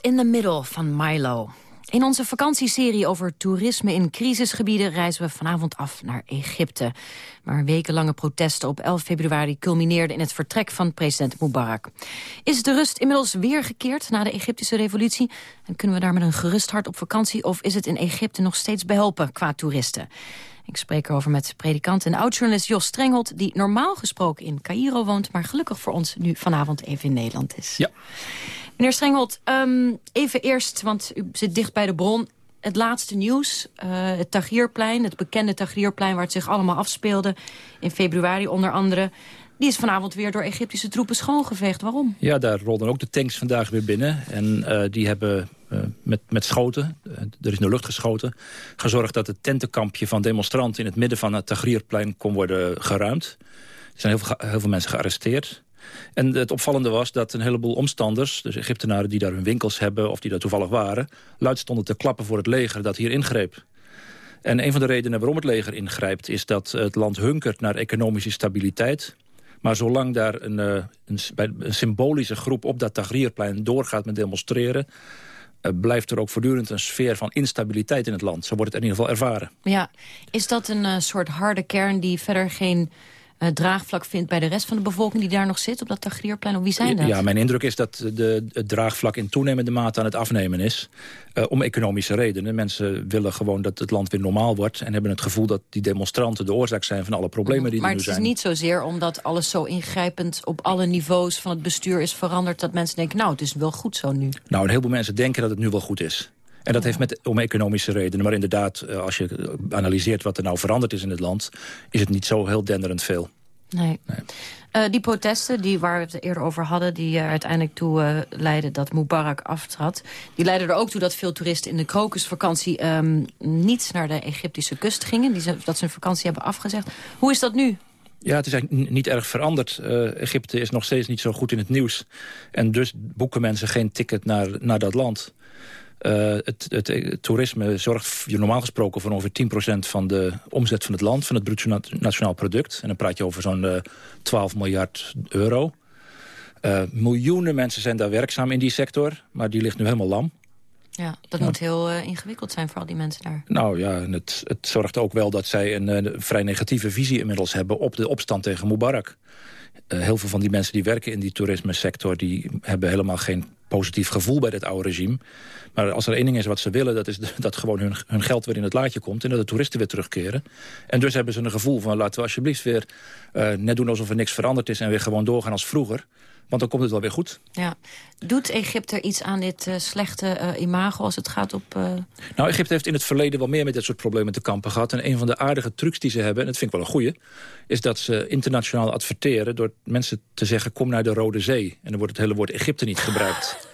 In the Middle van Milo. In onze vakantieserie over toerisme in crisisgebieden... reizen we vanavond af naar Egypte. Waar wekenlange protesten op 11 februari culmineerden... in het vertrek van president Mubarak. Is de rust inmiddels weer gekeerd na de Egyptische revolutie? En kunnen we daar met een gerust hart op vakantie... of is het in Egypte nog steeds behelpen qua toeristen? Ik spreek erover met predikant en oud-journalist Jos Strenghold... die normaal gesproken in Cairo woont... maar gelukkig voor ons nu vanavond even in Nederland is. Ja. Meneer Strenghold, um, even eerst, want u zit dicht bij de bron. Het laatste nieuws, uh, het Tagierplein, het bekende Tagierplein... waar het zich allemaal afspeelde in februari onder andere... Die is vanavond weer door Egyptische troepen schoongeveegd. Waarom? Ja, daar rolden ook de tanks vandaag weer binnen. En uh, die hebben uh, met, met schoten, er is naar lucht geschoten... gezorgd dat het tentenkampje van demonstranten... in het midden van het Tagrierplein kon worden geruimd. Er zijn heel veel, heel veel mensen gearresteerd. En het opvallende was dat een heleboel omstanders... dus Egyptenaren die daar hun winkels hebben of die daar toevallig waren... luid stonden te klappen voor het leger dat hier ingreep. En een van de redenen waarom het leger ingrijpt... is dat het land hunkert naar economische stabiliteit... Maar zolang daar een, een, een, symbolische groep op dat Tagrierplein doorgaat met demonstreren... Uh, blijft er ook voortdurend een sfeer van instabiliteit in het land. Zo wordt het in ieder geval ervaren. Ja, is dat een uh, soort harde kern die verder geen draagvlak vindt bij de rest van de bevolking... die daar nog zit op dat Tagrierplein? Of wie zijn dat? Ja, mijn indruk is dat de, het draagvlak in toenemende mate aan het afnemen is. Uh, om economische redenen. Mensen willen gewoon dat het land weer normaal wordt... en hebben het gevoel dat die demonstranten de oorzaak zijn van alle problemen die maar er nu zijn. Maar het is niet zozeer omdat alles zo ingrijpend op alle niveaus van het bestuur is veranderd... dat mensen denken, nou, het is wel goed zo nu. Nou, een heleboel mensen denken dat het nu wel goed is. En dat heeft met, om economische redenen. Maar inderdaad, eh, als je analyseert wat er nou veranderd is in het land... is het niet zo heel denderend veel. Nee. nee. Uh, die protesten die waar we het eerder over hadden... die er uiteindelijk toe uh, leidden dat Mubarak aftrad... die leidden er ook toe dat veel toeristen in de krokusvakantie... Um, niet naar de Egyptische kust gingen. Die ze, dat ze hun vakantie hebben afgezegd. Hoe is dat nu? Ja, het is eigenlijk niet erg veranderd. Uh, Egypte is nog steeds niet zo goed in het nieuws. En dus boeken mensen geen ticket naar, naar dat land. Uh, het, het, toerisme zorgt normaal gesproken voor ongeveer 10% van de omzet van het land, van het bruto nationaal product. En dan praat je over zo'n uh, 12 miljard euro. Uh, miljoenen mensen zijn daar werkzaam in die sector, maar die ligt nu helemaal lam. Ja, dat ja. moet heel ingewikkeld zijn voor al die mensen daar. Nou ja, het, het zorgt ook wel dat zij een, een, vrij negatieve visie inmiddels hebben op de opstand tegen Mubarak. Heel veel van die mensen die werken in die toerisme sector... die hebben helemaal geen positief gevoel bij dit oude regime. Maar als er één ding is wat ze willen, dat is dat gewoon hun, hun geld weer in het laadje komt... en dat de toeristen weer terugkeren. En dus hebben ze een gevoel van laten we alsjeblieft weer uh, net doen alsof er niks veranderd is... en weer gewoon doorgaan als vroeger. Want dan komt het wel weer goed. Ja. Doet Egypte iets aan dit uh, slechte uh, imago als het gaat op... Uh... Nou, Egypte heeft in het verleden wel meer met dit soort problemen te kampen gehad. En een van de aardige trucs die ze hebben, en dat vind ik wel een goeie... is dat ze internationaal adverteren door mensen te zeggen... kom naar de Rode Zee. En dan wordt het hele woord Egypte niet gebruikt.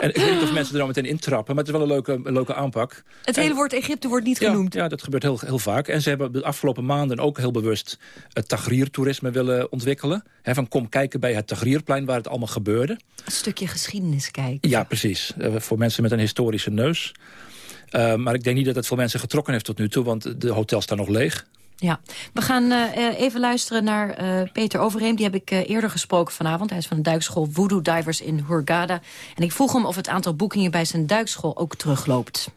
En ik weet niet of mensen er dan meteen intrappen, maar het is wel een leuke, een leuke aanpak. Het hele woord Egypte wordt niet ja, genoemd. Ja, dat gebeurt heel, heel vaak. En ze hebben de afgelopen maanden ook heel bewust het Tahrir-toerisme willen ontwikkelen. He, van kom kijken bij het Tahrirplein waar het allemaal gebeurde. Een stukje geschiedenis kijken. Ja, precies. Uh, voor mensen met een historische neus. Uh, maar ik denk niet dat het veel mensen getrokken heeft tot nu toe, want de hotels staan nog leeg. Ja, we gaan uh, even luisteren naar uh, Peter Overheem. Die heb ik eerder gesproken vanavond. Hij is van de duikschool Voodoo Divers in Hurghada. En ik vroeg hem of het aantal boekingen bij zijn duikschool ook terugloopt.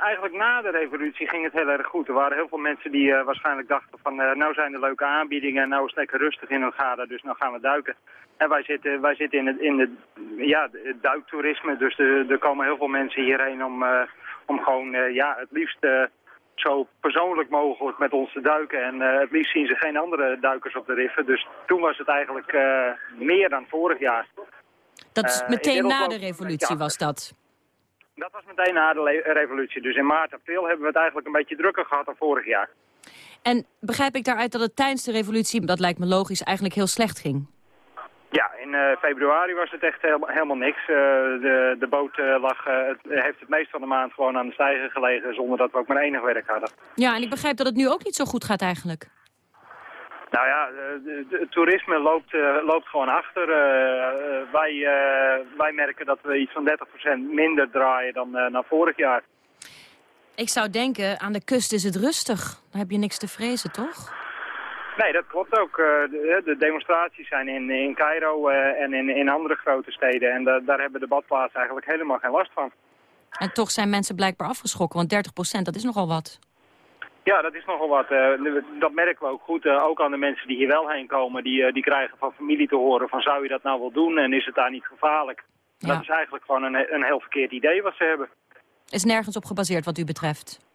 eigenlijk na de revolutie ging het heel erg goed. Er waren heel veel mensen die waarschijnlijk dachten van... nou zijn er leuke aanbiedingen en nou is het lekker rustig in Hurghada, dus nou gaan we duiken. En wij zitten, wij zitten in, het, in de, ja, het duiktoerisme, dus er komen heel veel mensen hierheen om, om gewoon ja, het liefst zo persoonlijk mogelijk met ons te duiken. En uh, het liefst zien ze geen andere duikers op de riffen. Dus toen was het eigenlijk uh, meer dan vorig jaar. Dat is meteen na de revolutie was dat? Dat was meteen na de revolutie. Dus in maart, april hebben we het eigenlijk een beetje drukker gehad dan vorig jaar. En begrijp ik daaruit dat het tijdens de revolutie, dat lijkt me logisch, eigenlijk heel slecht ging? Ja, in uh, februari was het echt helemaal, helemaal niks. Uh, de, de boot uh, lag, het heeft het meest van de maand gewoon aan de stijger gelegen... zonder dat we ook maar enig werk hadden. Ja, en ik begrijp dat het nu ook niet zo goed gaat eigenlijk. Nou ja, het toerisme loopt, loopt gewoon achter. wij, wij merken dat we iets van 30% minder draaien dan, dan vorig jaar. Ik zou denken, aan de kust is het rustig. Dan heb je niks te vrezen, toch? Nee, dat klopt ook. De, de demonstraties zijn in, in Cairo uh, en in, in andere grote steden. En da, daar hebben de badplaatsen eigenlijk helemaal geen last van. En toch zijn mensen blijkbaar afgeschrokken, want 30% dat is nogal wat. Ja, dat is nogal wat. Dat merken we ook goed. Ook aan de mensen die hier wel heen komen, die, die krijgen van familie te horen van zou je dat nou wel doen en is het daar niet gevaarlijk? Ja. Dat is eigenlijk gewoon een, een heel verkeerd idee wat ze hebben. Is nergens op gebaseerd wat u betreft?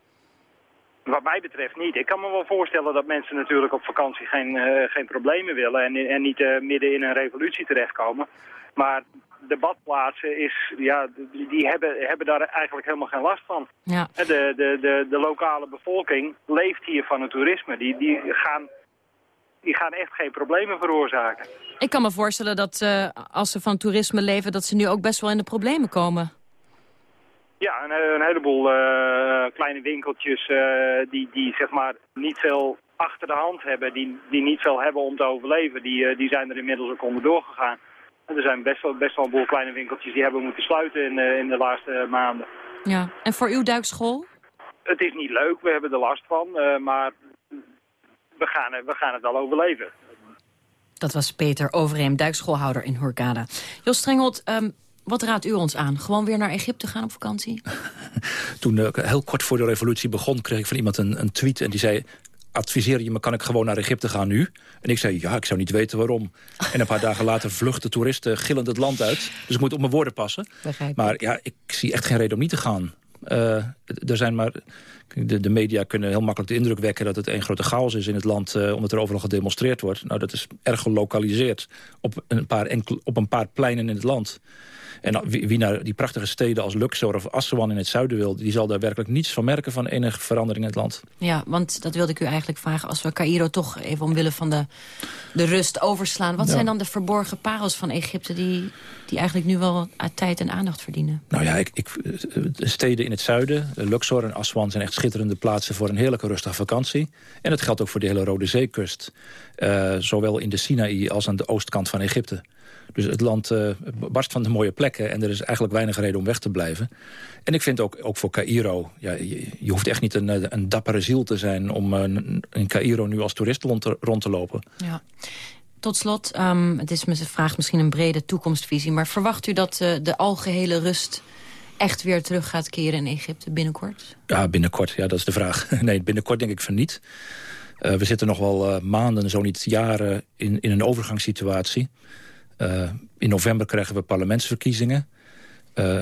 Wat mij betreft niet. Ik kan me wel voorstellen dat mensen natuurlijk op vakantie geen, uh, geen problemen willen en, en niet uh, midden in een revolutie terechtkomen. Maar de badplaatsen is, ja, die, hebben, hebben daar eigenlijk helemaal geen last van. Ja. De, de, de, de lokale bevolking leeft hier van het toerisme. Die, die, gaan, die gaan echt geen problemen veroorzaken. Ik kan me voorstellen dat uh, als ze van toerisme leven, dat ze nu ook best wel in de problemen komen. Ja, een, een heleboel uh, kleine winkeltjes uh, die, die zeg maar niet veel achter de hand hebben, die, die niet veel hebben om te overleven, die, uh, die zijn er inmiddels ook onderdoor gegaan. En er zijn best wel, best wel een boel kleine winkeltjes die hebben moeten sluiten in, in de laatste maanden. Ja, en voor uw duikschool? Het is niet leuk, we hebben er last van, maar we gaan, we gaan het wel overleven. Dat was Peter Overheem, duikschoolhouder in Hurghada. Jos Strengelt, um, wat raadt u ons aan? Gewoon weer naar Egypte gaan op vakantie? Toen uh, heel kort voor de revolutie begon, kreeg ik van iemand een, een tweet en die zei... adviseer je me, kan ik gewoon naar Egypte gaan nu? En ik zei, ja, ik zou niet weten waarom. En een paar dagen later vluchten toeristen gillend het land uit. Dus ik moet op mijn woorden passen. Maar ja, ik zie echt geen reden om niet te gaan. Uh, er zijn maar... De, de, media kunnen heel makkelijk de indruk wekken... dat het een grote chaos is in het land... Uh, omdat er overal gedemonstreerd wordt. Nou, dat is erg gelokaliseerd op een paar, enkel, op een paar pleinen in het land. En wie, naar die prachtige steden als Luxor of Aswan in het zuiden wil... die zal daar werkelijk niets van merken van enige verandering in het land. Ja, want dat wilde ik u eigenlijk vragen. Als we Cairo toch even omwille van de, de rust overslaan... wat zijn dan de verborgen parels van Egypte... die, die eigenlijk nu wel tijd en aandacht verdienen? Nou ja, ik, ik, steden in het zuiden, Luxor en Aswan... zijn echt schitterende plaatsen voor een heerlijke rustige vakantie. En dat geldt ook voor de hele Rode Zeekust. Uh, zowel in de Sinaï als aan de oostkant van Egypte. Dus het land uh, barst van de mooie plekken en er is eigenlijk weinig reden om weg te blijven. En ik vind ook, ook voor Cairo, ja, je, je hoeft echt niet een, eh, een dappere ziel te zijn... om uh, in Cairo nu als toerist rond te, rond te lopen. Ja. Tot slot, um, het is, vraagt misschien een brede toekomstvisie... maar verwacht u dat uh, de algehele rust echt weer terug gaat keren in Egypte binnenkort? Ja, binnenkort, ja, dat is de vraag. nee, binnenkort denk ik van niet. Uh, we zitten nog wel uh, maanden, zo niet jaren, in, in een overgangssituatie. Uh, in november krijgen we parlementsverkiezingen. Uh,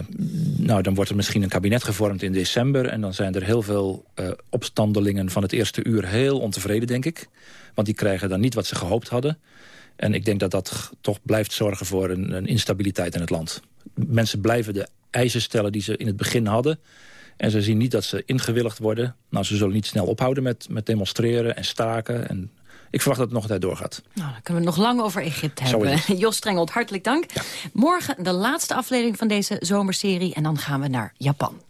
nou, dan wordt er misschien een kabinet gevormd in december... en dan zijn er heel veel uh, opstandelingen van het eerste uur heel ontevreden, denk ik. Want die krijgen dan niet wat ze gehoopt hadden. En ik denk dat dat toch blijft zorgen voor een, een instabiliteit in het land. Mensen blijven de eisen stellen die ze in het begin hadden... En ze zien niet dat ze ingewilligd worden. Nou, ze zullen niet snel ophouden met, met demonstreren en staken... en ik verwacht dat het nog een tijd doorgaat. Nou, dan kunnen we het nog lang over Egypte hebben. Jos Strengelt, hartelijk dank. Morgen de laatste aflevering van deze zomerserie. En dan gaan we naar Japan.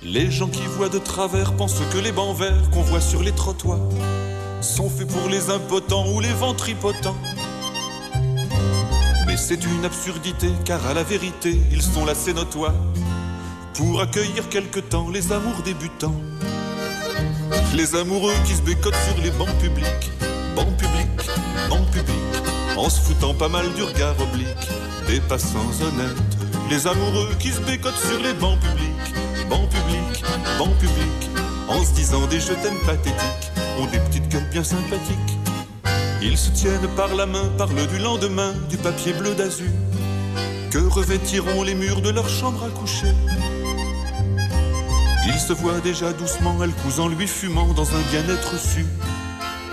Les gens qui voient de travers pensent que les bancs verts qu'on voit sur les trottoirs sont faits pour les impotents ou les ventripotents. Mais c'est une absurdité, car à la vérité, ils sont là, c'est notoire. Pour accueillir quelque temps les amours débutants. Les amoureux qui se bécotent sur les bancs publics, bancs publics, bancs publics, en se foutant pas mal du regard oblique des passants honnêtes. Les amoureux qui se bécotent sur les bancs publics, bancs publics, bancs publics, en se disant des je t'aime pathétiques, ont des petites gueules bien sympathiques. Ils se tiennent par la main, parlent du lendemain, du papier bleu d'azur, que revêtiront les murs de leur chambre à coucher? Ils se voient déjà doucement, elle en lui fumant dans un bien-être su,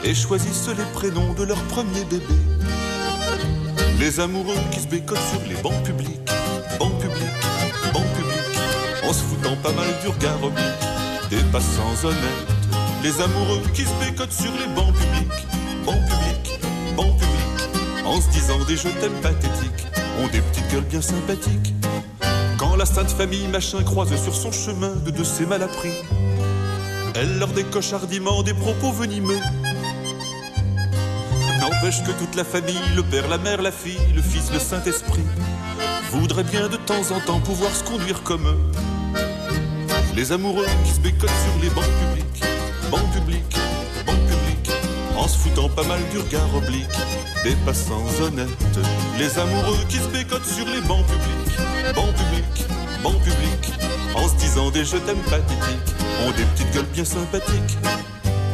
et choisissent les prénoms de leur premier bébé. Les amoureux qui se bécotent sur les bancs publics, bancs publics, bancs publics, en se foutant pas mal du regard oblique des passants honnêtes. Les amoureux qui se bécotent sur les bancs publics, bancs publics, bancs publics, en se disant des je t'aime pathétiques, ont des petites gueules bien sympathiques la sainte famille machin croise sur son chemin de de ses malappris, elle leur décoche hardiment des propos venimeux. N'empêche que toute la famille, le père, la mère, la fille, le fils, le Saint-Esprit, voudraient bien de temps en temps pouvoir se conduire comme eux. Les amoureux qui se bécotent sur les bancs publics, bancs publics, en se foutant pas mal du regard oblique des passants honnêtes. Les amoureux qui se bécotent sur les bancs publics, bancs publics, bancs publics, en se disant des je t'aime pathétiques, ont des petites gueules bien sympathiques.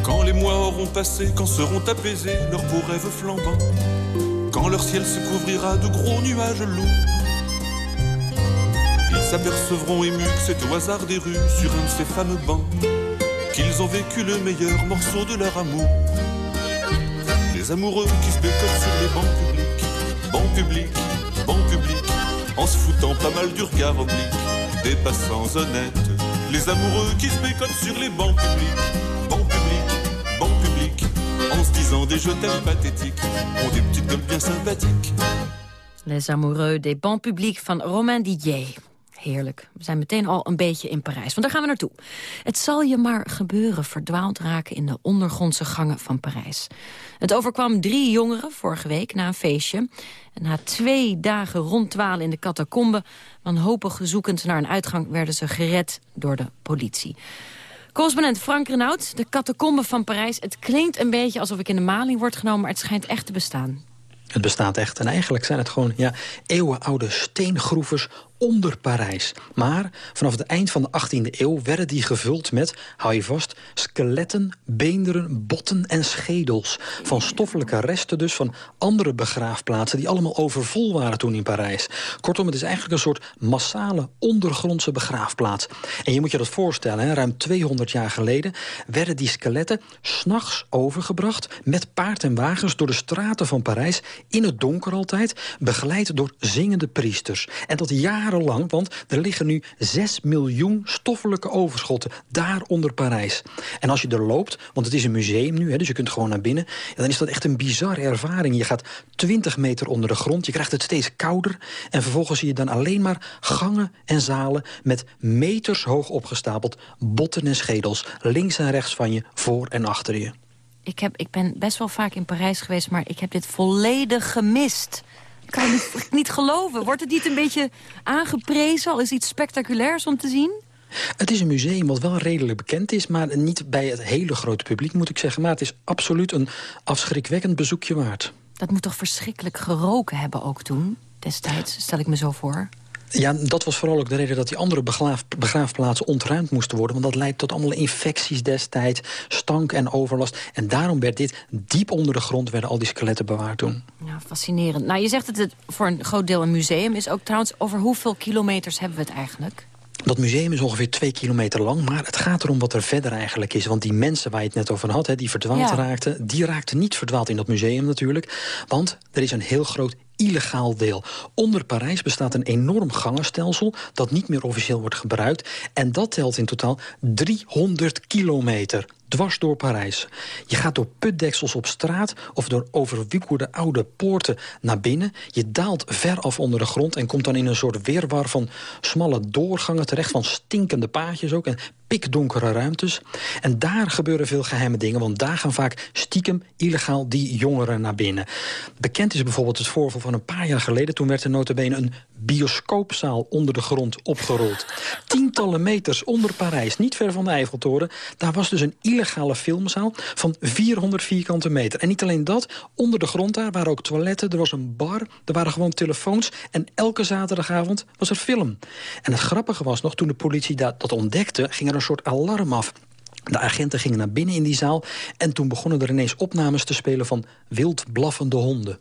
Quand les mois auront passé, quand seront apaisés leurs beaux rêves flambants, quand leur ciel se couvrira de gros nuages lourds, ils s'apercevront émus que c'est au hasard des rues, sur un de ces fameux bancs, qu'ils ont vécu le meilleur morceau de leur amour. Les amoureux qui se bécotent sur les bancs publics, bancs publics, bancs publics, en se foutant pas mal du regard oblique des passants honnêtes. Les amoureux qui se bécotent sur les bancs publics, bancs publics, bancs publics, en se disant des je t'aime pathétiques, ont des petites gueules bien sympathiques. Les amoureux des bancs publics van Romain Didier. Heerlijk. We zijn meteen al een beetje in Parijs, want daar gaan we naartoe. Het zal je maar gebeuren verdwaald raken in de ondergrondse gangen van Parijs. Het overkwam drie jongeren vorige week na een feestje. En na twee dagen ronddwalen in de catacombe... wanhopig zoekend naar een uitgang werden ze gered door de politie. Correspondent Frank Renaud, de catacombe van Parijs. Het klinkt een beetje alsof ik in de maling word genomen... maar het schijnt echt te bestaan. Het bestaat echt. En eigenlijk zijn het gewoon ja, eeuwenoude steengroeves onder Parijs. Maar vanaf het eind van de 18e eeuw werden die gevuld met, hou je vast... skeletten, beenderen, botten en schedels. Van stoffelijke resten dus van andere begraafplaatsen... die allemaal overvol waren toen in Parijs. Kortom, het is eigenlijk een soort massale ondergrondse begraafplaats. En je moet je dat voorstellen, hè, ruim 200 jaar geleden... werden die skeletten s'nachts overgebracht met paard en wagens... door de straten van Parijs, in het donker altijd... begeleid door zingende priesters. En dat jarenlang, want er liggen nu 6 miljoen stoffelijke overschotten... daar onder Parijs. En als je er loopt, want het is een museum nu... Hè, dus je kunt gewoon naar binnen... dan is dat echt een bizarre ervaring. Je gaat 20 meter onder de grond, je krijgt het steeds kouder... en vervolgens zie je dan alleen maar gangen en zalen... met meters hoog opgestapeld botten en schedels... links en rechts van je, voor en achter je. Ik, heb, ik ben best wel vaak in Parijs geweest, maar ik heb dit volledig gemist. Kan niet, niet geloven. Wordt het niet een beetje aangeprezen? Al is iets spectaculairs om te zien? Het is een museum wat wel redelijk bekend is... maar niet bij het hele grote publiek, moet ik zeggen. Maar het is absoluut een afschrikwekkend bezoekje waard. Dat moet toch verschrikkelijk geroken hebben ook toen, destijds, stel ik me zo voor. Ja, dat was vooral ook de reden dat die andere begraaf, begraafplaatsen ontruimd moesten worden. Want dat leidt tot allemaal infecties destijds, stank en overlast. En daarom werd dit diep onder de grond, werden al die skeletten bewaard toen. Ja, fascinerend. Nou, je zegt dat het voor een groot deel een museum is. Ook trouwens, over hoeveel kilometers hebben we het eigenlijk? Dat museum is ongeveer twee kilometer lang, maar het gaat erom wat er verder eigenlijk is. Want die mensen waar je het net over had, hè, die verdwaald raakten... die raakten niet verdwaald in dat museum natuurlijk. Want er is een heel groot illegaal deel. Onder Parijs bestaat een enorm gangenstelsel... dat niet meer officieel wordt gebruikt. En dat telt in totaal 300 kilometer dwars door Parijs. Je gaat door putdeksels op straat of door overwiekelde oude poorten naar binnen. Je daalt ver af onder de grond en komt dan in een soort weerwar van smalle doorgangen terecht... van stinkende paadjes ook en pikdonkere ruimtes. En daar gebeuren veel geheime dingen, want daar gaan vaak stiekem illegaal die jongeren naar binnen. Bekend is bijvoorbeeld het voorval van een paar jaar geleden. Toen werd er notabene een bioscoopzaal onder de grond opgerold. Tientallen meters onder Parijs, niet ver van de Eiffeltoren... daar was dus een illegale filmzaal van 400 vierkante meter. En niet alleen dat, onder de grond daar waren ook toiletten, er was een bar... er waren gewoon telefoons en elke zaterdagavond was er film. En het grappige was nog, toen de politie dat, dat ontdekte... ging er een soort alarm af. De agenten gingen naar binnen in die zaal... en toen begonnen er ineens opnames te spelen van wild blaffende honden.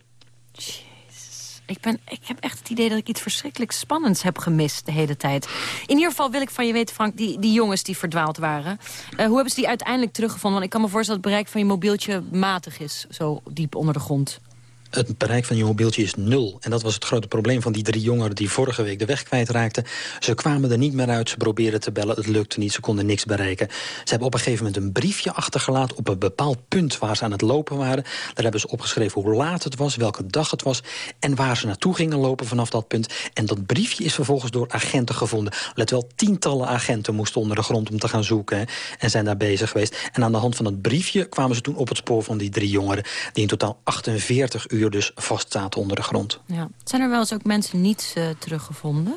Ik, ben, ik heb echt het idee dat ik iets verschrikkelijk spannends heb gemist de hele tijd. In ieder geval wil ik van je weten, Frank, die, die jongens die verdwaald waren. Uh, hoe hebben ze die uiteindelijk teruggevonden? Want ik kan me voorstellen dat het bereik van je mobieltje matig is, zo diep onder de grond het bereik van je mobieltje is nul. En dat was het grote probleem van die drie jongeren die vorige week de weg kwijtraakten. Ze kwamen er niet meer uit, ze probeerden te bellen, het lukte niet, ze konden niks bereiken. Ze hebben op een gegeven moment een briefje achtergelaten op een bepaald punt waar ze aan het lopen waren. Daar hebben ze opgeschreven hoe laat het was, welke dag het was en waar ze naartoe gingen lopen vanaf dat punt. En dat briefje is vervolgens door agenten gevonden. Let wel, tientallen agenten moesten onder de grond om te gaan zoeken en zijn daar bezig geweest. En aan de hand van dat briefje kwamen ze toen op het spoor van die drie jongeren die in totaal 48 uur dus vast zaten onder de grond. Ja. Zijn er wel eens ook mensen niet uh, teruggevonden?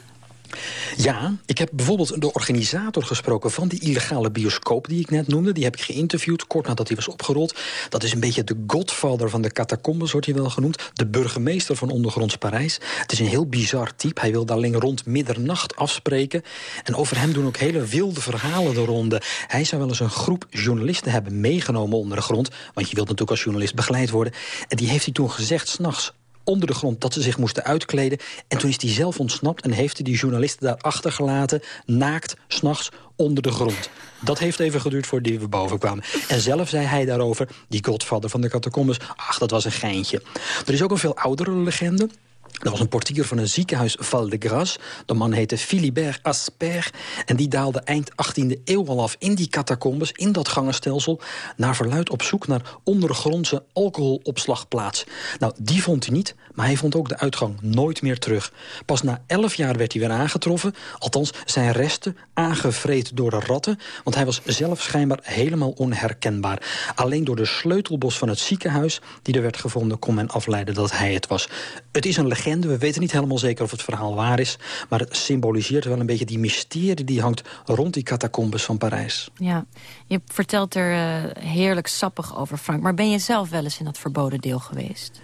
Ja, ik heb bijvoorbeeld de organisator gesproken van die illegale bioscoop die ik net noemde. Die heb ik geïnterviewd kort nadat hij was opgerold. Dat is een beetje de godfather van de catacombes, wordt hij wel genoemd. De burgemeester van ondergronds Parijs. Het is een heel bizar type. Hij wil daar alleen rond middernacht afspreken. En over hem doen ook hele wilde verhalen de ronde. Hij zou wel eens een groep journalisten hebben meegenomen onder de grond. Want je wilt natuurlijk als journalist begeleid worden. En die heeft hij toen gezegd, s'nachts onder de grond dat ze zich moesten uitkleden. En toen is hij zelf ontsnapt en heeft hij die journalisten daar achtergelaten... naakt, s'nachts, onder de grond. Dat heeft even geduurd voordat we boven kwamen. En zelf zei hij daarover, die godvader van de catacombes... ach, dat was een geintje. Er is ook een veel oudere legende... Er was een portier van een ziekenhuis Val de Grace. De man heette Philibert Asper. En die daalde eind 18e eeuw al af in die catacombes, in dat gangenstelsel... naar verluid op zoek naar ondergrondse alcoholopslagplaats. Nou, die vond hij niet, maar hij vond ook de uitgang nooit meer terug. Pas na elf jaar werd hij weer aangetroffen. Althans, zijn resten aangevreten door de ratten. Want hij was zelf schijnbaar helemaal onherkenbaar. Alleen door de sleutelbos van het ziekenhuis die er werd gevonden... kon men afleiden dat hij het was. Het is een legende. We weten niet helemaal zeker of het verhaal waar is. Maar het symboliseert wel een beetje die mysterie die hangt rond die catacombes van Parijs. Ja, je vertelt er uh, heerlijk sappig over, Frank. Maar ben je zelf wel eens in dat verboden deel geweest?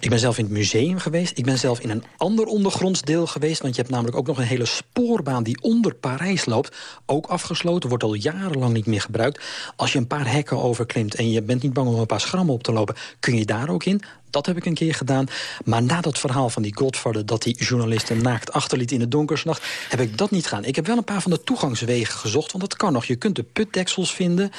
Ik ben zelf in het museum geweest. Ik ben zelf in een ander ondergronds deel geweest. Want je hebt namelijk ook nog een hele spoorbaan die onder Parijs loopt. Ook afgesloten, wordt al jarenlang niet meer gebruikt. Als je een paar hekken overklimt en je bent niet bang om een paar schrammen op te lopen... kun je daar ook in. Dat heb ik een keer gedaan. Maar na dat verhaal van die Godfather... dat die journalisten naakt achterliet in de donkersnacht... heb ik dat niet gedaan. Ik heb wel een paar van de toegangswegen gezocht. Want dat kan nog. Je kunt de putdeksels vinden uh,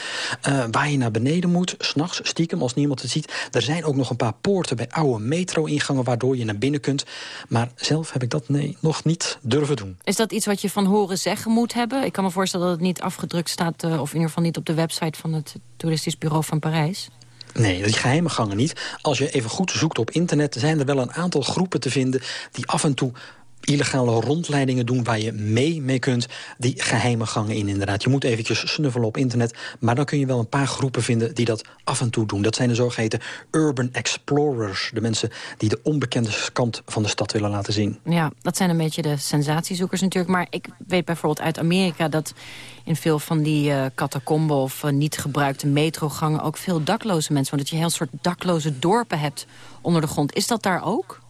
waar je naar beneden moet. S'nachts, stiekem, als niemand het ziet. Er zijn ook nog een paar poorten bij oude metro-ingangen... waardoor je naar binnen kunt. Maar zelf heb ik dat nee, nog niet durven doen. Is dat iets wat je van horen zeggen moet hebben? Ik kan me voorstellen dat het niet afgedrukt staat... Uh, of in ieder geval niet op de website van het Toeristisch Bureau van Parijs. Nee, die geheime gangen niet. Als je even goed zoekt op internet... zijn er wel een aantal groepen te vinden... die af en toe illegale rondleidingen doen waar je mee mee kunt. Die geheime gangen in inderdaad. Je moet eventjes snuffelen op internet. Maar dan kun je wel een paar groepen vinden die dat af en toe doen. Dat zijn de zogeheten urban explorers. De mensen die de onbekende kant van de stad willen laten zien. Ja, dat zijn een beetje de sensatiezoekers natuurlijk. Maar ik weet bijvoorbeeld uit Amerika dat in veel van die uh, catacomben of uh, niet gebruikte metrogangen ook veel dakloze mensen. Want dat je heel soort dakloze dorpen hebt onder de grond. Is dat daar ook?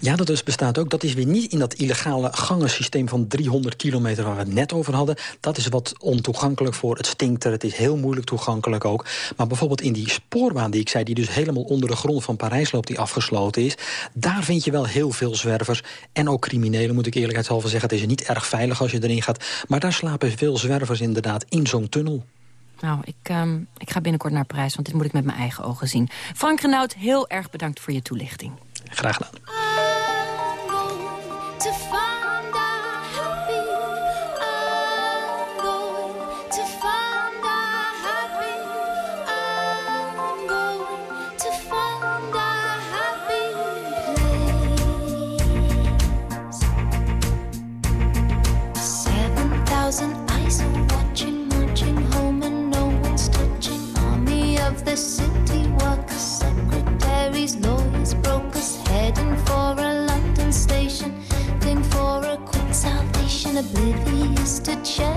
Ja, dat dus bestaat ook. Dat is weer niet in dat illegale gangensysteem van 300 kilometer waar we het net over hadden. Dat is wat ontoegankelijk voor. Het stinkt er, het is heel moeilijk toegankelijk ook. Maar bijvoorbeeld in die spoorbaan die ik zei... die dus helemaal onder de grond van Parijs loopt, die afgesloten is... daar vind je wel heel veel zwervers en ook criminelen, moet ik eerlijkheidshalve zeggen. Het is niet erg veilig als je erin gaat. Maar daar slapen veel zwervers inderdaad in zo'n tunnel. Nou, ik, um, ik ga binnenkort naar Parijs, want dit moet ik met mijn eigen ogen zien. Frank Renaud, heel erg bedankt voor je toelichting. Graag gedaan. Oblivious to cherry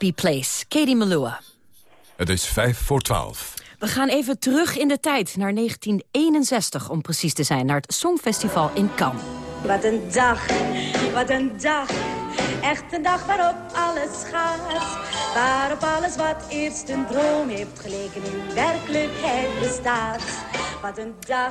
Happy Place, Katie Melua. Het is vijf voor twaalf. We gaan even terug in de tijd, naar 1961 om precies te zijn... naar het Songfestival in Cannes. Wat een dag, wat een dag. Echt een dag waarop alles gaat. Waarop alles wat eerst een droom heeft geleken in werkelijkheid bestaat. Wat een dag.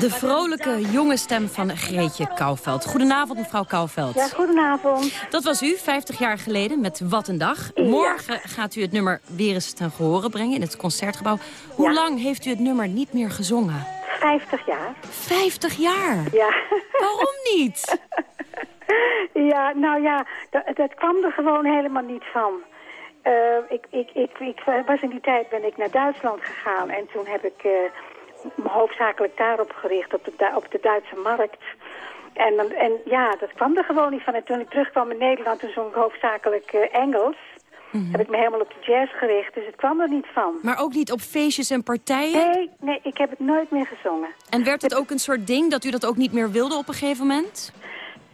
De vrolijke jonge stem van Greetje Kouwveld. Goedenavond, mevrouw Kouwveld. Ja, goedenavond. Dat was u, 50 jaar geleden, met Wat een Dag. Morgen gaat u het nummer weer eens ten gehore brengen in het Concertgebouw. Hoe Ja. lang heeft u het nummer niet meer gezongen? 50 jaar. 50 jaar? Ja. Waarom niet? Ja, nou ja, dat, dat kwam er gewoon helemaal niet van. Eh, ik, ik, ik, ik was in die tijd ben ik naar Duitsland gegaan en toen heb ik eh, me hoofdzakelijk daarop gericht, op de, op de Duitse markt. En, en ja, dat kwam er gewoon niet van. En toen ik terugkwam in Nederland, toen zong ik hoofdzakelijk eh, Engels. Heb ik me helemaal op de jazz gericht, dus het kwam er niet van. Maar ook niet op feestjes en partijen? Nee, nee, ik heb het nooit meer gezongen. En werd het ook een soort ding dat u dat ook niet meer wilde op een gegeven moment?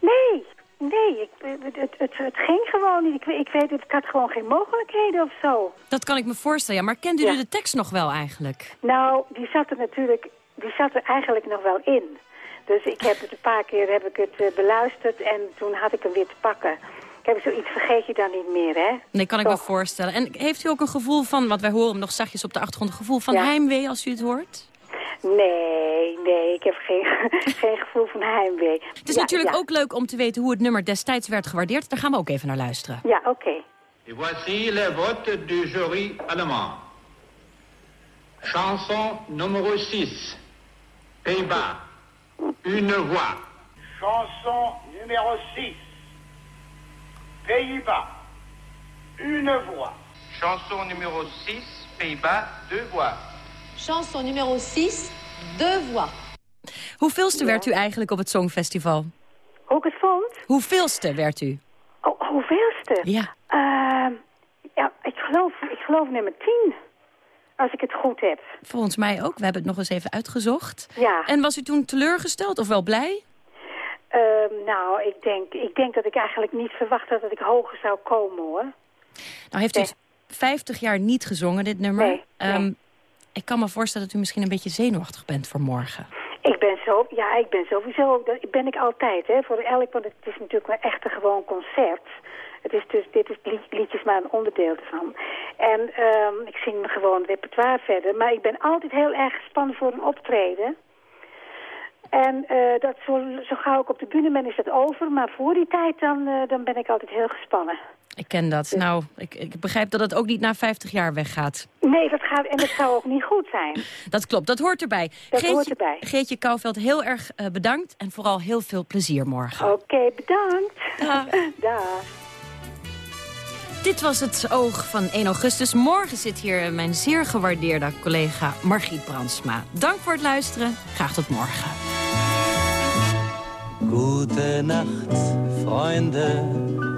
Nee, nee, ik, het, het, het, ging gewoon niet. Ik, ik weet het, ik had gewoon geen mogelijkheden of zo. Dat kan ik me voorstellen, ja. Maar kende u de tekst nog wel eigenlijk? Nou, die zat er natuurlijk, die zat er eigenlijk nog wel in. Dus ik heb het een paar keer heb ik het eh, beluisterd en toen had ik hem weer te pakken. Ik heb zoiets vergeet je dan niet meer, hè? Nee, kan ik me voorstellen. En heeft u ook een gevoel van, want wij horen hem nog zachtjes op de achtergrond... een gevoel van Ja. heimwee als u het hoort? Nee, nee, ik heb geen, geen gevoel van heimwee. Het is natuurlijk ook leuk om te weten hoe het nummer destijds werd gewaardeerd. Daar gaan we ook even naar luisteren. Ja, oké. Et voici le vote du jury allemand. Chanson numéro 6. Pays-Bas. Une voix. Chanson numéro 6. Pays-Bas. Une voix. Chanson numéro 6. Pays-Bas. Deux voix. Chanson numéro 6, deux voix. Hoeveelste werd u eigenlijk op het Songfestival? Hoe ik het vond? Hoeveelste werd u? Oh, hoeveelste? Ja. Ehm, ja, ik geloof, ik geloof nummer 10. Als ik het goed heb. Volgens mij ook. We hebben het nog eens even uitgezocht. Ja. En was u toen teleurgesteld of wel blij? Ehm, nou, ik denk, ik denk dat ik eigenlijk niet verwacht had dat ik hoger zou komen, hoor. Nou heeft u het 50 jaar niet gezongen, dit nummer. Nee, nee. Ehm, ik kan me voorstellen dat u misschien een beetje zenuwachtig bent voor morgen. Ik ben zo, ja, ik ben sowieso, dat ben ik altijd, hè, voor elk, want het is natuurlijk een echte gewoon concert. Het is dus, dit is lied- liedjes maar een onderdeel ervan. En ehm, ik zing gewoon repertoire verder, maar ik ben altijd heel erg gespannen voor een optreden. En eh, dat zo, zo gauw ik op de bühne ben is dat over, maar voor die tijd dan, eh, dan ben ik altijd heel gespannen. Ik ken dat. Nou, ik, ik begrijp dat het ook niet na 50 jaar weggaat. Nee, dat gaat, en dat zou ook niet goed zijn. Dat klopt, dat hoort erbij. Dat Geetje, hoort erbij. Geetje Kouwveld, heel erg eh, bedankt. En vooral heel veel plezier morgen. Oké, bedankt. Dag. Dit was het oog van 1 augustus. Morgen zit hier mijn zeer gewaardeerde collega Margriet Brandsma. Dank voor het luisteren. Graag tot morgen. Gute Nacht, Freunde.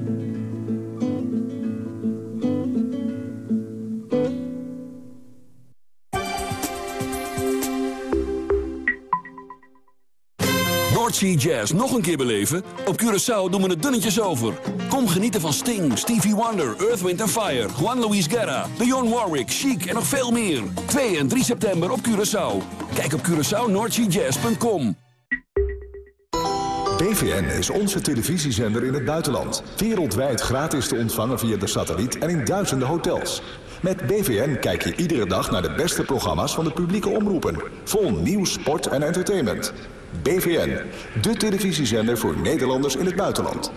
Nog een keer beleven? Op Curaçao doen we het dunnetjes over. Kom genieten van Sting, Stevie Wonder, Earth, Wind Fire... Juan Luis Guerra, Dionne Warwick, Chic en nog veel meer. 2 en 3 september op Curaçao. Kijk op CuraçaoNoordseaJazz.com. BVN is onze televisiezender in het buitenland. Wereldwijd gratis te ontvangen via de satelliet en in duizenden hotels. Met BVN kijk je iedere dag naar de beste programma's van de publieke omroepen. Vol nieuws, sport en entertainment. BVN, de televisiezender voor Nederlanders in het buitenland.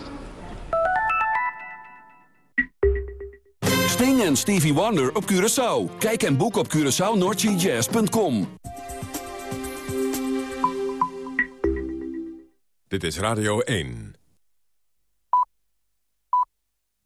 Sting en Stevie Wonder op Curaçao. Kijk en boek op CuraçaoNoordseaJazz.com. Dit is Radio 1.